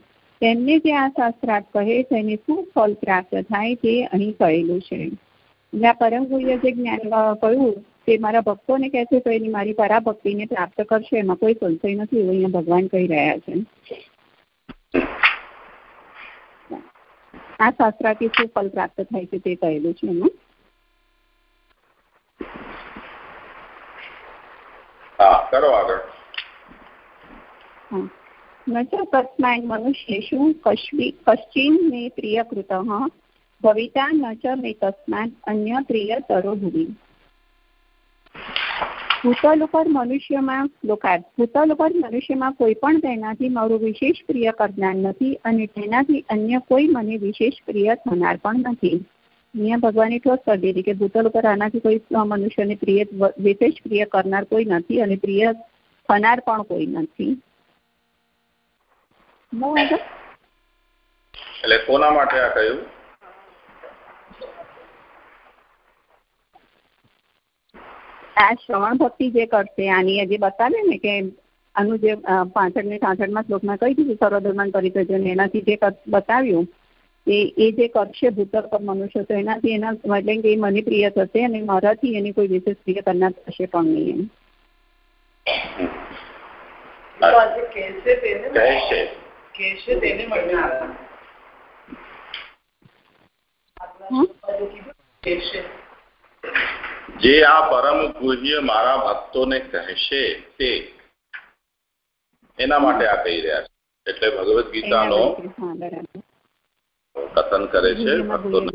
તેમને જે આ શાસ્ત્રાર્થ કહે તેને શું ફળ પ્રાપ્ત થાય તે અહીં કહેલું છે. એટલે આ પરમ ગુરુએ જે જ્ઞાન કહ્યું તે મારા ભક્તોને કહે છે તો એની મારી પરાભક્તિને પ્રાપ્ત કરશે. એમાં કોઈ સંશય નથી એવું અહીંયા ભગવાન કહી રહ્યા છે. આ શાસ્ત્રાથી શું ફળ પ્રાપ્ત થાય છે તે કહેલું છે એમાં. હા કરો આગળ. न च तस्मान् मनुष्येषु कश्चि कश्चिन् मे प्रियकृतः भविता न च मे तस्मात् અન્ય પ્રિયતરો ભુવી ભૂતલ ઉપર મનુષ્યમાં લોકાર્થ ભૂતલ ઉપર મનુષ્યમાં કોઈ પણ તેનાથી મારું વિશેષ પ્રિય કરનાર નથી અને તેનાથી અન્ય કોઈ મને વિશેષ પ્રિય થનાર પણ નથી અહીંયા ભગવાને ઠોસ કરી દીધી કે ભૂતલ ઉપર આનાથી કોઈ મનુષ્યને પ્રિય વિશેષ પ્રિય કરનાર કોઈ નથી અને પ્રિય થનાર પણ કોઈ નથી એટલે કોના માટે આ કહ્યું? આ શ્રવણ ભક્તિ જે કરશે આની જે બતાવે ને કે આનું જે પાછળ ને છાછઠમાં શ્લોકમાં કહી દીધું સર્વધર્માન પરિત્યજન એનાથી જે બતાવ્યું એ એ જે કરશે ભૂતર પર મનુષ્ય તો એનાથી એના એટલે કે એ મને પ્રિય થશે અને મારાથી એની કોઈ વિશેષ પ્રિય કરનાર થશે પણ નહીં એમ. જે આ પરમ પૂજ્ય મારા ભક્તોને કહેશે તે એના માટે આ કહી રહ્યા છે. એટલે ભગવદ્ ગીતાનો કથન કરે છે ભક્તોને.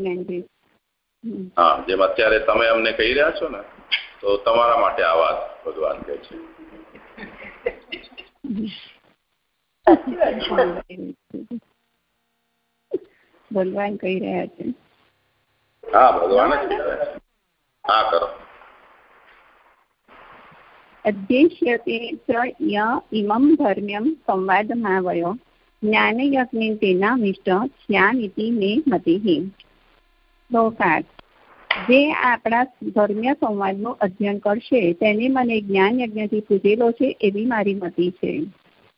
હા જેમ અત્યારે તમે અમને કહી રહ્યા છો ને તો તમારા માટે આ વાત ભગવાન કહે છે. ભગવાન કહી રહ્યા છે. હા ભગવાન જ હા કરો. અધ્યેષ્યતે ચ ય ઇમં ધર્મ્યમ સંવાદમાવયો જ્ઞાનયજ્ઞે તેનામિષ્ટ સ્યામિતિ મે મતિઃ શ્લોકાર્થ જે આપણા ધર્મ્ય સંવાદનું અધ્યયન કરશે તેને મને જ્ઞાન યજ્ઞથી પૂજેલો છે એવી મારી મતિ છે.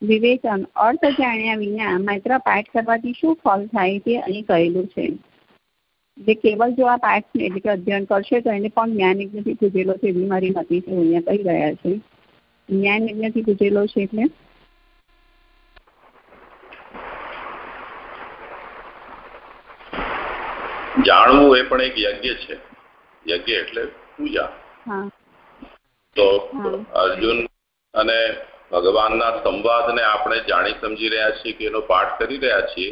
વિવેચન અર્થ જાણ્યા વિના માત્ર પાઠ કરવાથી શું ફળ થાય તે અહીં કહેલું છે. જે કેવલ જો આ પાઠ એટલે કે અધ્યયન કરશે તો એને પણ જ્ઞાન યજ્ઞથી પૂજેલો છે એવી મારી મતિ છે અહીંયા કહી રહ્યા છે. જ્ઞાન યજ્ઞથી પૂજેલો છે એટલે? જાણવું એ પણ એક યજ્ઞ છે. યજ્ઞ એટલે પૂજા. તો અર્જુન અને ભગવાનના સંવાદને આપણે જાણી સમજી રહ્યા છીએ કે એનો પાઠ કરી રહ્યા છીએ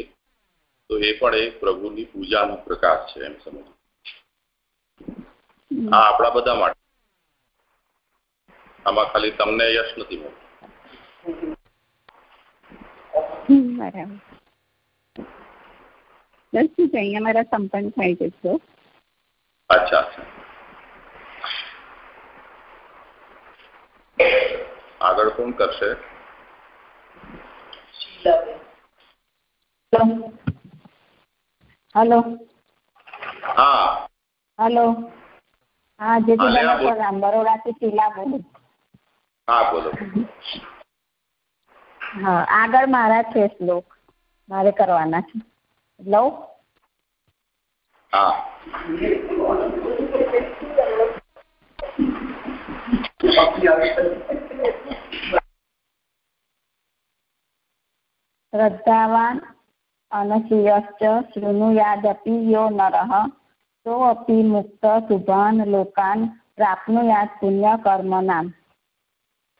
તો એ પણ એક પ્રભુની પૂજાનો પ્રકાશ છે એમ સમજ આ આપણા બધા માટે. આમાં ખાલી તમને યશ નથી મળતું. બરાબર. શું છે અહીંયા મારા સંપન્ન થાય છે? તો અચ્છા અચ્છા. આગળ કોણ કરશે? હલો. હા. હલો. હા જેથી બરોડાથી શીલા બોલું. હા બોલો. હા આગળ મારા છે શ્લોક. મારે કરવાના છે. લઉં? હા. શ્રદ્ધાવાન અનસૂયશ્ચ શૃણુયાદપી યો નરઃ સોऽપી મુક્ત શુભાન લોકાન પ્રાપ્નુયાત પુણ્ય કર્મનામ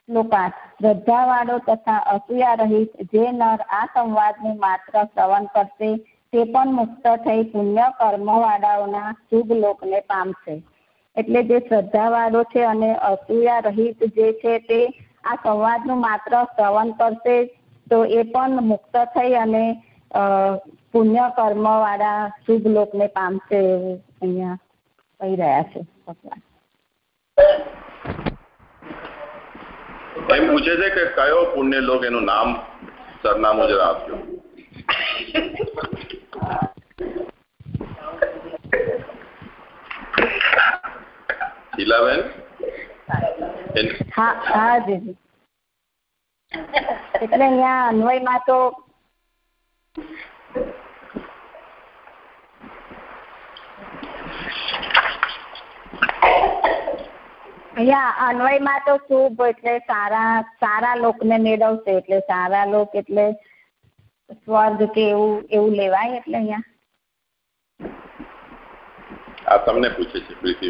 શ્લોકાર્થ શ્રદ્ધાવાળો તથા અસૂયા રહિત જે નર આ સંવાદનું માત્ર શ્રવણ કરશે તે પણ મુક્ત થઈ પુણ્ય કર્મવાળાઓના શુભ લોકને પામશે એટલે જે શ્રદ્ધાવાળો છે અને અસૂયા રહિત જે છે તે આ સંવાદનું માત્ર શ્રવણ કરશે તો એ પણ મુક્ત થઈ અને પુણ્ય કર્મ વાળા શુભ લોકને પામશે એવું અહીંયા કહી રહ્યા છે ભગવાન. પૂછે છે કે કયો પુણ્ય લોક એનું નામ, સરનામું જરા આપજો. શીલાબેન હા હા જી એટલે અહીંયા અન્વયમાં તો અહીંયા અન્વયમાં તો શુભ એટલે સારા સારા લોકને મેળવશે એટલે સારા લોક એટલે સ્વર્ગ કે એવું એવું લેવાય એટલે અહીંયા. આ તમને પૂછે છે પ્રીતિ.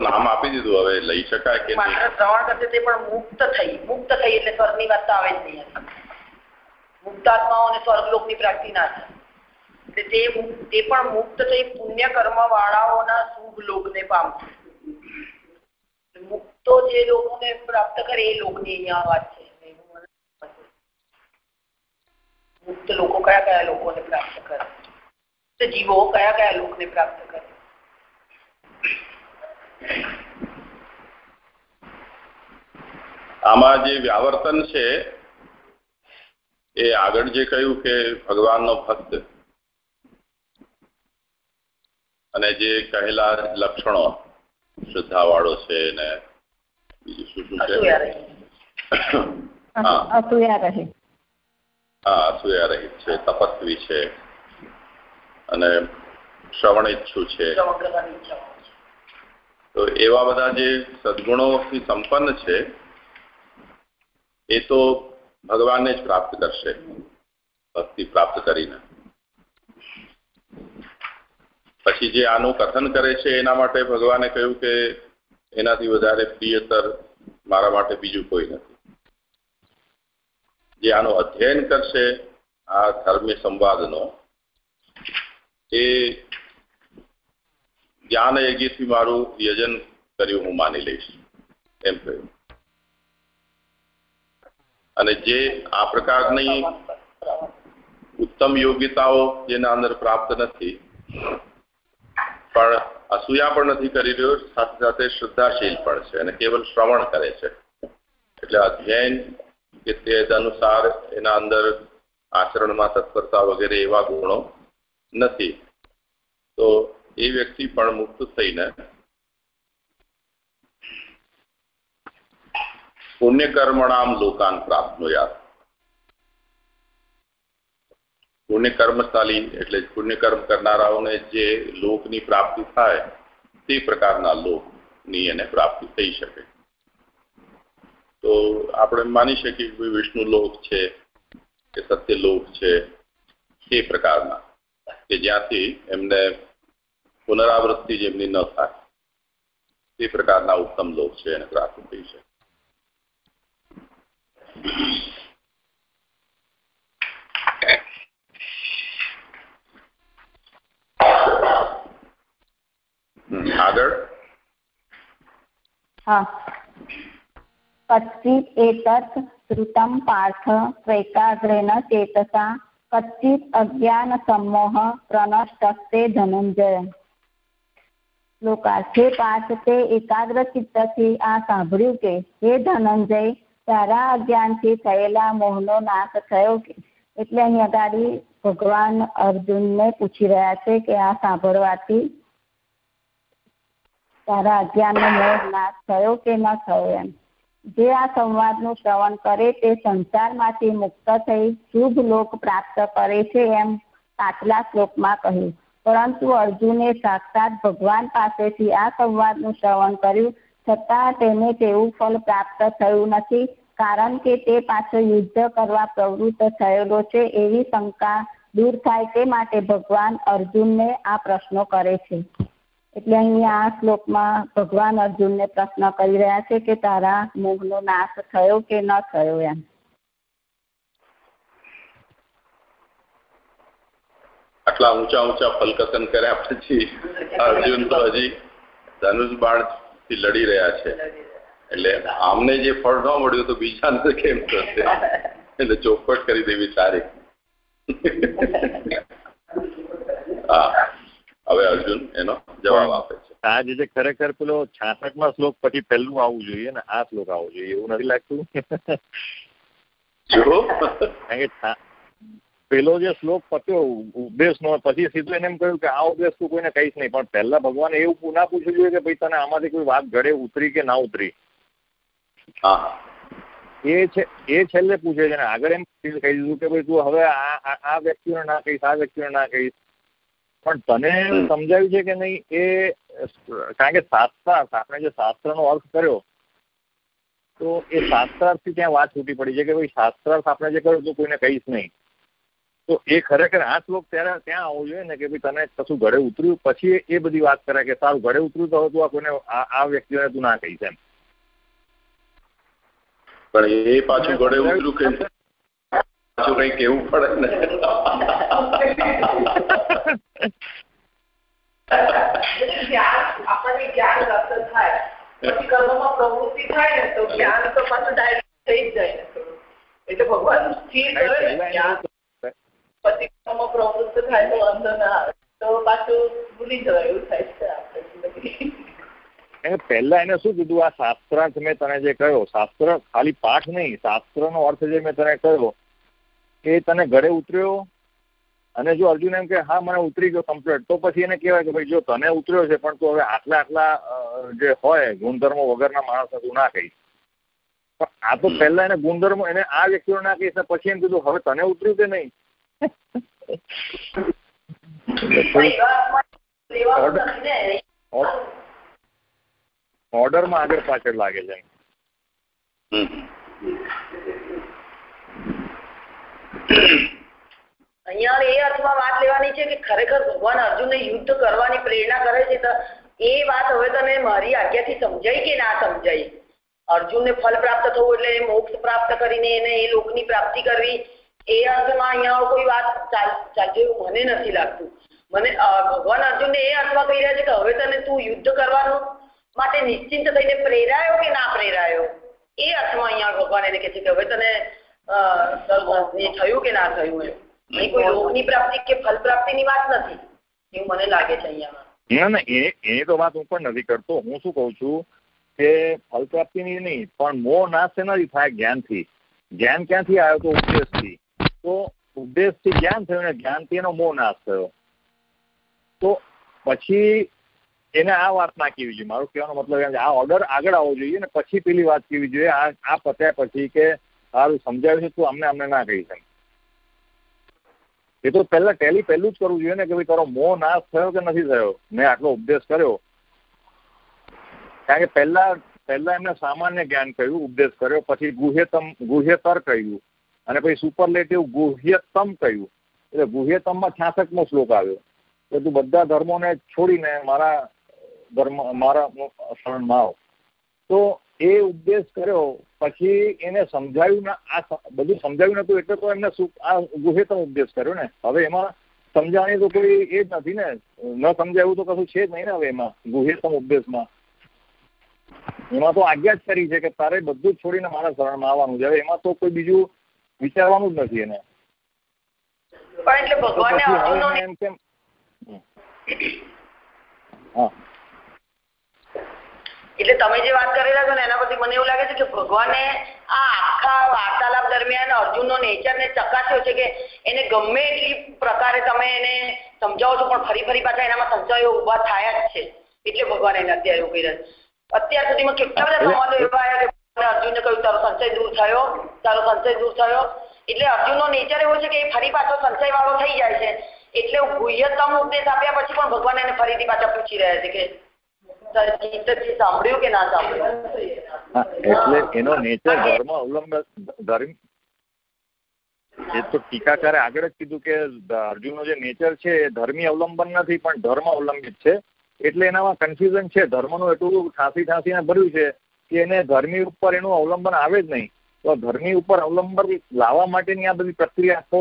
ના નામ આપી દીધું, હવે લઈ શકાય કે પણ મુક્ત થઈ મુક્ત થઈ એટલે સ્વર્ગની વાત આવે જ નહીં મુક્તાત્માઓને સ્વર્ગલોકની પ્રાપ્તિ ના થાય. તે મુક્ત- તે પણ મુક્ત થઈ પુણ્ય કર્મ વાળાઓના શુભ લોકને પામશે મુક્તો જે લોકોને પ્રાપ્ત કરે એ લોકની અહીંયા વાત છે. મુક્ત લોકો કયા કયા લોકોને જીવો કયા કયા લોકને પ્રાપ્ત કરે? આમાં જે વ્યાવર્તન છે એ આગળ જે કહ્યું કે ભગવાનનો ભક્ત અને જે કહેલા લક્ષણો શ્રદ્ધાવાળો છે ને બીજું શું શું છે? હા. અસૂયા રહે હા અસૂયા રહિત છે તપસ્વી છે. અને શ્રવણ ઈચ્છા છે. તો એવા બધા જે સદગુણોથી સંપન્ન છે, એ તો ભગવાનને જ પ્રાપ્ત કરશે, ભક્તિ પ્રાપ્ત કરીને પછી જે આનું કથન કરે છે, એના માટે ભગવાને કહ્યું કે એનાથી વધારે પ્રિયતર મારા માટે બીજું કોઈ નથી જે આનું અધ્યયન કરશે, આ ધર્મી સંવાદનો એ જ્ઞાન યજ્ઞથી મારું યજન કર્યું હું માની લઈશ. એમ કહ્યું. અને જે આ પ્રકારની ઉત્તમ યોગ્યતાઓ જેના અંદર પ્રાપ્ત નથી, પણ અસૂયા પણ નથી કરી રહ્યો, સાથે સાથે શ્રદ્ધાશીલ પણ છે અને કેવલ શ્રવણ કરે છે. એટલે અધ્યયન કે તે અનુસાર એના અંદર આચરણમાં તત્પરતા વગેરે એવા ગુણો નથી. તો એ વ્યક્તિ પણ મુક્ત થઈને પુણ્યકર્મણામ લોકાન પ્રાપ્નુયાત પુણ્યકર્મશાલી એટલે પુણ્યકર્મ કરનારાઓને જે લોકની પ્રાપ્તિ થાય, તે પ્રકારના લોકની એને પ્રાપ્તિ થઈ શકે. તો આપણે માની શકીએ કે વિષ્ણુ લોક છે, કે સત્યલોક છે, તે પ્રકારના. કે જ્યાંથી એમને પુનરાવૃત્તિ જેમની ન થાય, તે પ્રકારના ઉત્તમ લોક છે, એને પ્રાપ્ત થઈ છે આગળ? હા. કચ્ચિત એતત શ્રુતમ પાર્થ ત્વૈકાગ્રેણ ચેતસા કચ્ચિત અજ્ઞાન સમોહ પ્રનષ્ટસ્તે ધનંજય શ્લોકાર્થ પાંચ તે એકાગ્ર ચિત્તથી આ સાંભળ્યું કે હે ધનંજય તારા અજ્ઞાનથી થયેલા મોહનો નાશ થયો કે એટલે અહીં અગાડી ભગવાન અર્જુનને પૂછી રહ્યા છે કે આ સાંભળવાથી તારા અજ્ઞાનનો મોહ નાશ થયો કે ન થયો એમ. જે આ સંવાદનું શ્રવણ કરે તે સંસારમાંથી મુક્ત થઈ શુભ લોક પ્રાપ્ત કરે છે એમ પાછલા શ્લોકમાં કહ્યું. પરંતુ અર્જુને સાક્ષાત ભગવાન પાસેથી આ સંવાદનું શ્રવણ કર્યું છતાં તેને તેવું ફળ પ્રાપ્ત થયું નથી કારણ કે તે પાછો યુદ્ધ કરવા પ્રવૃત્ત થયેલો છે એવી શંકા દૂર થાય તે માટે ભગવાન અર્જુનને આ પ્રશ્નો કરે છે. એટલે અહીંયા આ શ્લોકમાં ભગવાન અર્જુનને પ્રશ્ન કરી રહ્યા છે કે તારા મોહનો નાશ થયો કે ન થયો એમ. આટલા ઊંચા ઊંચા ફલકથન કર્યા પછી અર્જુન તો હજી ધનુષ બાણથી લડી રહ્યા છે. એટલે આમને જે ફળ ન મળ્યું તો બીજાને કેમ થશે? એટલે ચોખવટ કરી દેવી સારી. હા. હવે અર્જુન એનો જવાબ આપે છે. આ જે ખરેખર પેલો છાસઠમાં શ્લોક પછી પહેલું આવવું જોઈએ ને આ શ્લોક આવવું જોઈએ એવું નથી લાગતું? જો કારણ કે પેલો જે શ્લોક પત્યો ઉપદેશ નો પછી સીધું એને એમ કહ્યું કે આ ઉપદેશ તું કોઈને કહીશ નહીં પણ પહેલા ભગવાને એવું ના પૂછવું જોઈએ કે ભાઈ તને આમાંથી કોઈ વાત ઘડે ઉતરી કે ના ઉતરી? એ છે એ છેલ્લે પૂછે છે ને આગળ એમ કહી દીધું કે ભાઈ તું હવે આ આ વ્યક્તિને ના કહીશ આ વ્યક્તિને ના કહીશ. પણ તને સમજાવ્યું છે કે નહીં એ કારણ કે શાસ્ત્રાર્થ આપણે જે શાસ્ત્રનો અર્થ કર્યો તો એ શાસ્ત્રાર્થથી ત્યાં વાત છૂટી પડી છે કે ભાઈ શાસ્ત્રાર્થ આપણે જે કર્યો તો કોઈને કહીશ નહીં. તો એ ખરેખર આ શ્લોક ત્યારે ત્યાં આવવું જોઈએ ને કે ભાઈ તને કશું ઘરે ઉતર્યું? પછી એ બધી વાત કરે કે સારું ઘરે ઉતર્યું તો તું આ કોઈને આ વ્યક્તિને તું ના કહીશ એમ. પણ એ પાછું ઘરે ઉતર્યું કે પાછું કઈ કેવું પડે ને? જ્ઞાન તો ભગવાન સ્થિર કરે થાય તો વાંધો પાછું એવું થાય આપણે પહેલા એને શું કીધું? આ શાસ્ત્રાર્થ મેં તને જે કહ્યો. શાસ્ત્ર ખાલી પાઠ નહીં, શાસ્ત્રનો અર્થ જે મેં તને કહ્યો, એ તને ઘરે ઉતર્યો? અને જો અર્જુન એમ કે હા મને ઉતરી ગયો કમ્પ્લીટ તો પછી એને કહેવાય કે ભાઈ જો તને ઉતર્યો છે પણ તું હવે આટલા આટલા જે હોય ગુણધર્મો વગરના માણસને તું ના કહીશ. પણ આ તો પહેલા એને ગુણધર્મો એને આ વ્યક્તિઓ ના કહીશ પછી એમ કીધું હવે તને ઉતર્યું કે નહીં? ઓર્ડરમાં આગળ પાછળ લાગે છે. અહીંયા એ અર્થમાં વાત લેવાની છે કે ખરેખર ભગવાન અર્જુનને યુદ્ધ કરવાની પ્રેરણા કરે છે તો એ વાત હવે તને મારી આજ્ઞાથી સમજાય કે ના સમજાય અર્જુનને ફલ પ્રાપ્ત થવું એટલે મોક્ષ પ્રાપ્ત કરીને એને એ લોકની પ્રાપ્તિ કરવી એ અર્થમાં અહીંયા કોઈ વાત ચાલતી મને નથી લાગતું. મને ભગવાન અર્જુનને એ અર્થમાં કહી રહ્યા છે કે હવે તને તું યુદ્ધ કરવાનું માટે નિશ્ચિંત થઈને પ્રેરાયો કે ના પ્રેરાયો? એ અર્થમાં અહીંયા ભગવાન એને કહે છે કે હવે તને થયું કે ના થયું એમ. લોકની પ્રાપ્તિ કે ફલ વાત છે હું પણ નથી કરતો. હું શું કહું છું કે ફલ પ્રાપ્તિની નહીં, પણ મોહ નાશ શેનાથી થાય? જ્ઞાનથી. જ્ઞાન ક્યાંથી આવ્યો તો ઉપદેશથી તો ઉપદેશથી જ્ઞાન થયું ને જ્ઞાનથી એનો મોહ નાશ થયો. તો પછી એને આ વાત ના કેવી જોઈએ. મારું કહેવાનો મતલબ એમ આ ઓર્ડર આગળ આવવો જોઈએ ને, પછી પેલી વાત કેવી જોઈએ. આ આ પત્યા પછી કે સારું, સમજાવ્યું છે તું, અમને અમને ના કહી શકે. એ તો પહેલા ટેલી પહેલું જ કરવું જોઈએ ને કે ભાઈ તારો મોહ નાશ થયો કે નથી થયો? મેં આટલો ઉપદેશ કર્યો. કારણ કે પહેલા પહેલા એમને સામાન્ય જ્ઞાન કહ્યું, ઉપદેશ કર્યો, પછી ગુહ્યતમ, ગુહ્યતર કહ્યું, અને પછી સુપરલેટિવ ગુહ્યતમ કહ્યું. એટલે ગુહ્યતમમાં છાસઠમો શ્લોક આવ્યો. કે તું બધા ધર્મોને છોડીને મારા ધર્મ, મારા શરણમાં આવ. તો એ ઉપદેશ કર્યો પછી એને સમજાવ્યું ના આ બધું સમજાવ્યું નતું એટલે તો એમને આ ગુહેતમ ઉપદેશ કર્યો ને. હવે એમાં સમજાણી તો કોઈ એ જ નથી ને. ન સમજાવ્યું તો કશું છે જ નહીં ને હવે એમાં ગુહેતમ ઉપદેશમાં એમાં તો આજ્ઞા જ કરી છે કે તારે બધું જ છોડીને મારા શરણમાં આવવાનું છે. હવે એમાં તો કોઈ બીજું વિચારવાનું જ નથી એને. એમ કેમ? હા. એટલે તમે જે વાત કરેલા છો ને એના પરથી મને એવું લાગે છે કે ભગવાને આ આખા વાર્તાલાપ દરમિયાન અર્જુનનો નેચરને ચકાસ્યો છે કે એને ગમે એટલી પ્રકારે તમે એને સમજાવો છો પણ ફરી ફરી પાછા એનામાં સંશયો ઊભા થયા જ છે. એટલે ભગવાન એને અત્યારે એવું કહી રહ્યા અત્યાર સુધીમાં કેટલા બધા સંવાદો એવા આવ્યા કે અર્જુનને કહ્યું તારો સંશય દૂર થયો તારો સંશય દૂર થયો. એટલે અર્જુનનો નેચર એવો છે કે એ ફરી પાછો સંશય વાળો થઈ જાય છે. એટલે ગુહ્યતમ ઉપદેશ આપ્યા પછી પણ ભગવાન એને ફરીથી પાછા પૂછી રહ્યા છે કે સાંભળ્યું કે ના સાંભળ્યું એટલે એનો નેચર ધર્મ અવલંબન ધર્મ એ તો ટીકાકારે આગળ જ કીધું કે અર્જુનનો જે નેચર છે એ ધર્મી અવલંબન નથી પણ ધર્મ અવલંબિત છે. એટલે એનામાં કન્ફ્યુઝન છે. ધર્મનું એટલું ઠાંસી ઠાંસીને ભર્યું છે કે એને ધર્મી ઉપર એનું અવલંબન આવે જ નહીં. તો ધર્મી ઉપર અવલંબન લાવવા માટેની આ બધી પ્રક્રિયા આખો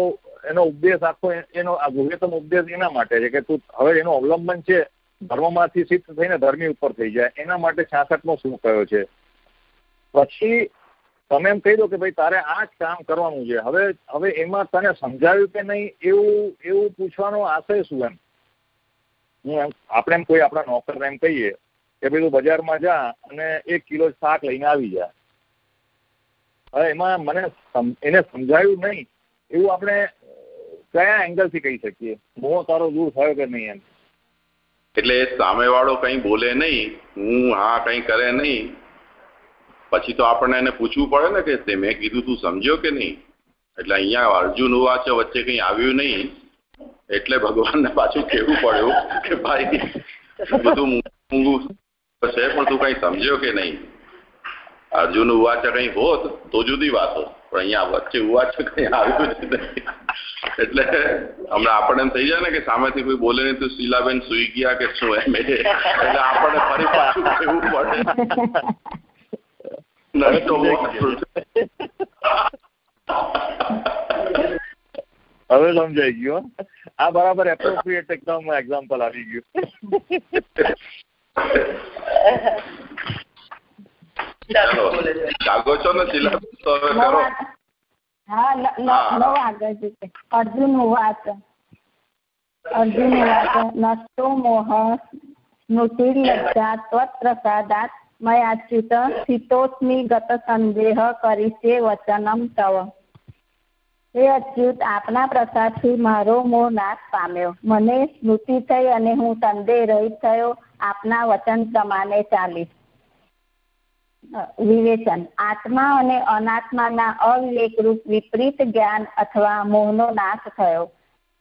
એનો ઉપદેશ આખો એનો આ ગુહ્યતમ ઉપદેશ એના માટે છે કે તું હવે એનું અવલંબન છે ધર્મમાંથી સિદ્ધ થઈને ધર્મી ઉપર થઈ જાય. એના માટે છાસઠમો શું કયો છે? પછી તમે એમ કહી દો કે ભાઈ તારે આ જ કામ કરવાનું છે. હવે હવે એમાં તને સમજાવ્યું કે નહીં એવું એવું પૂછવાનો આશય શું એમ? હું એમ, આપણે એમ કોઈ આપણા નોકરને એમ કહીએ કે ભાઈ તું બજારમાં જા અને એક કિલો શાક લઈને આવી જા. હવે એમાં મને એને સમજાયું નહીં. એવું આપણે કયા એંગલથી કહી શકીએ? મોહ તારો દૂર થયો કે નહીં એમ? એટલે સામેવાળો કંઈ બોલે નહીં, હું હા કંઈ કરે નહીં. પછી તો આપણને એને પૂછવું પડે ને કે મેં કીધું તું સમજ્યો કે નહીં? એટલે અહીંયા અર્જુન ઉવાચ વચ્ચે કંઈ આવ્યું નહીં, એટલે ભગવાનને પાછું કહેવું પડ્યું કે ભાઈ બધું મૂંગું છે, પણ તું કંઈ સમજ્યો કે નહીં? અર્જુન ઉવાચ કંઈ હોત તો જુદી વાત હોત. પણ અહીંયા વચ્ચે ઉવાચ કંઈ આવ્યું જ નહીં એટલે હમણાં આપણને એમ થઈ જાય ને કે સામેથી કોઈ બોલે નહીં તો શીલાબેન સુઈ ગયા કે શું એમ એટલે આપણને ફરી પાછું કહેવું પડે નષ્ટો હવે સમજાઈ ગયું હો. આ બરાબર એપ્રોપ્રિએટ એકદમ એક્ઝામ્પલ આવી ગયું ચાલો જાગો છો ને સિલેબસ તો હવે કરો. હા નવ આગળ જશે અર્જુન વાત. અર્જુન વાત. નષ્ટો મોહ. સ્મૃતિર્લજ્જા ત્વત્પ્રસાદાત મયાચ્યુત સ્થિતોસ્મિ ગત સંદેહ કરીશે વચનમ તવ. હે અચ્યુત આપના પ્રસાદથી મારો મોહ નાશ પામ્યો. મને સ્મૃતિ થઈ અને હું સંદેહ રહિત થયો. આપના વચન પ્રમાણે ચાલીશ. વિવેચન. આત્મા અને અનાત્માના અવિવેકરૂપ વિપરીત જ્ઞાન અથવા મોહનો નાશ થયો.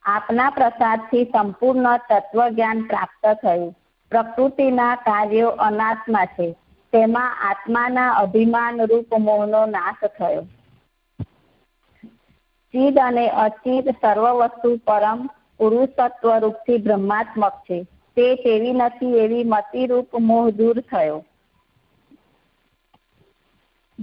આપના પ્રસાદથી સંપૂર્ણ તત્વજ્ઞાન પ્રાપ્ત થયું. પ્રકૃતિના કાર્યો અનાત્મા છે. તેમાં આત્માના અભિમાન રૂપ મોહનો નાશ થયો. ચિદ અને અચિત સર્વ વસ્તુ પરમ પુરુષત્વ રૂપથી બ્રહ્માત્મક છે. તે તેવી નથી એવી મતિરૂપ મોહ દૂર થયો.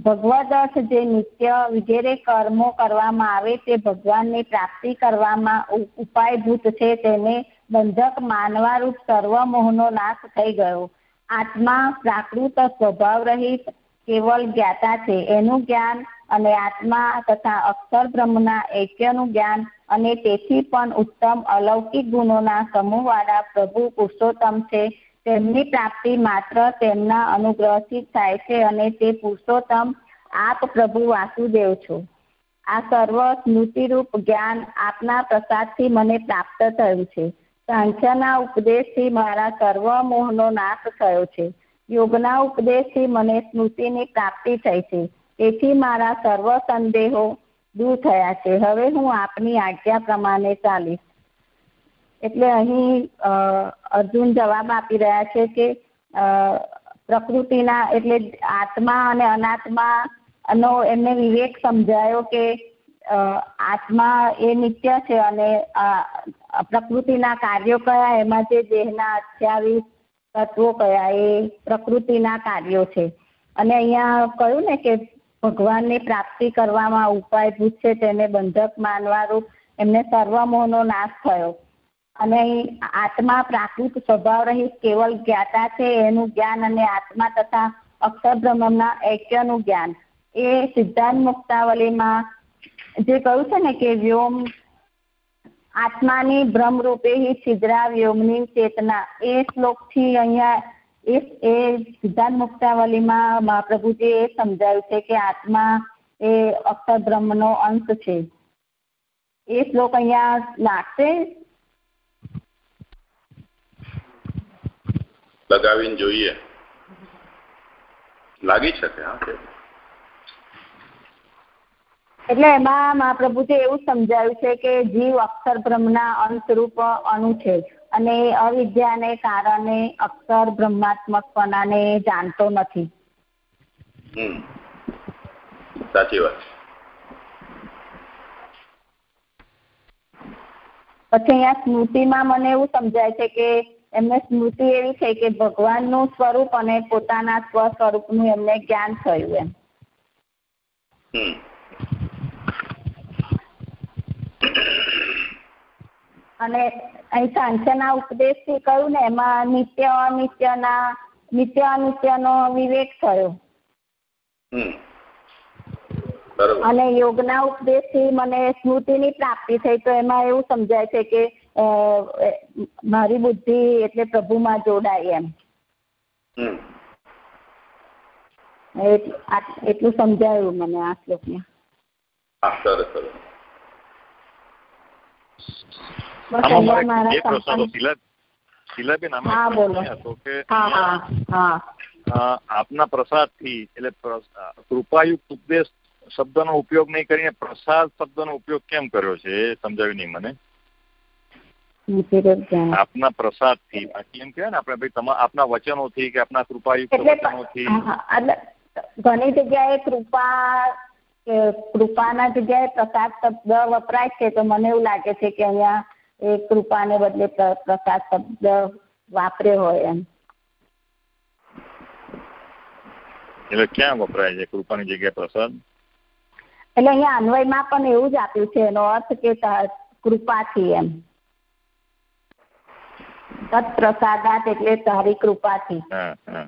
ભગવદ જે નિત્ય વગેરે કર્મો કરવામાં આવે તે ભગવાનની પ્રાપ્તિ કરવામાં ઉપાયભૂત છે તેને બંધક માનવારૂપ સર્વ મોહનો નાશ થઈ ગયો. આત્મા પ્રાકૃત સ્વભાવ રહિત કેવલ જ્ઞાતા છે. એનું જ્ઞાન અને આત્મા તથા અક્ષર બ્રહ્મના ઐક્યનું જ્ઞાન અને તેથી પણ ઉત્તમ અલૌકિક ગુણોના સમૂહવાળા પ્રભુ પુરુષોત્તમ છે. તેમની પ્રાપ્તિ માત્ર તેમના અનુગ્રહથી થાય છે અને તે પુરુષોત્તમ આપ પ્રભુ વાસુદેવ છો. આ સર્વ સ્મૃતિરૂપ જ્ઞાન આપના પ્રસાદથી મને પ્રાપ્ત થયું છે. સાંખ્યના ઉપદેશથી મારા સર્વ મોહનો નાશ થયો છે. યોગના ઉપદેશથી મને સ્મૃતિની પ્રાપ્તિ થઈ છે. તેથી મારા સર્વ સંદેહો દૂર થયા છે. હવે હું આપની આજ્ઞા પ્રમાણે ચાલીશ. એટલે અહીં અર્જુન જવાબ આપી રહ્યા છે કે પ્રકૃતિના એટલે આત્મા અને અનાત્મા નો એમને વિવેક સમજાયો કે આત્મા એ નિત્ય છે અને પ્રકૃતિના કાર્યો કયા, એમાં જે દેહના અઠ્યાવીસ તત્વો કયા, એ પ્રકૃતિના કાર્યો છે. અને અહીંયા કહ્યું ને કે, ભગવાનની પ્રાપ્તિ કરવામાં ઉપાય પૂછશે તેને બંધક માનવારૂપ એમને સર્વમોહનો નાશ થયો. અને આત્મા પ્રાકૃત સ્વભાવ રહિત કેવલ જ્ઞાતા છે એનું જ્ઞાન અને આત્મા તથા અક્ષર બ્રહ્મના ઐક્યનું જ્ઞાન. એ સિદ્ધાંત મુક્તાવલીમાં જે કહ્યું છે ને કે વ્યોમ આત્માની બ્રહ્મરૂપે હિ છિદ્રા વ્યોમની ચેતના. એ શ્લોકથી અહીંયા એ એ સિદ્ધાંત મુક્તાવલીમાં મહાપ્રભુજી એ સમજાયું છે કે આત્મા એ અક્ષર બ્રહ્મનો અંશ છે. એ શ્લોક અહીંયા લાગશે. લગાવીને જોઈએ. લાગી શકે હા એટલે એમાં મહાપ્રભુજે એવું સમજાવ્યું છે કે જીવ અક્ષર બ્રહ્મના અંતરૂપ અણુ છે અને અવિદ્યાને કારણે અક્ષર બ્રહ્માત્મકપણાને જાણતો નથી. સાચી વાત. પછી અહીંયા સ્મૃતિમાં મને એવું સમજાય છે કે એમને સ્મૃતિ એવી છે કે ભગવાનનું સ્વરૂપ અને પોતાના સ્વ સ્વરૂપનું એમને જ્ઞાન થયું એમ. અને અહીં સાંખ્યના ઉપદેશથી કહ્યું ને એમાં નિત્ય અનિત્યના નિત્ય અનિત્યનો વિવેક થયો. અને યોગના ઉપદેશથી મને સ્મૃતિની પ્રાપ્તિ થઈ તો એમાં એવું સમજાય છે કે મારી બુદ્ધિ એટલે પ્રભુમાં જોડાય એમ. એટલું સમજાયું મને આ શ્લોકમાં આપના પ્રસાદથી એટલે કૃપાયુક્ત ઉપદેશ શબ્દનો ઉપયોગ નહીં કરીને પ્રસાદ શબ્દનો ઉપયોગ કેમ કર્યો છે? એ સમજાવ્યું નહીં મને. આપના પ્રસાદથી બાકી એમ કહેવાય ને આપણે ભાઈ તમારા આપના વચનોથી કે આપના કૃપાયુક્ત વચનોથી. ઘણી જગ્યાએ કૃપા કૃપાના જગ્યાએ પ્રસાદ શબ્દ વપરાય છે તો મને એવું લાગે છે કે અહીંયા એ કૃપાને બદલે પ્રસાદ શબ્દ વાપર્યો હોય એમ. એટલે ક્યાં વપરાય છે કૃપાની જગ્યાએ પ્રસાદ? એટલે અહીંયા અન્વયમાં પણ એવું જ આપ્યું છે એનો અર્થ કે કૃપાથી એમ. તત્પ્રસાદાત એટલે તારી કૃપાથી. હા હા.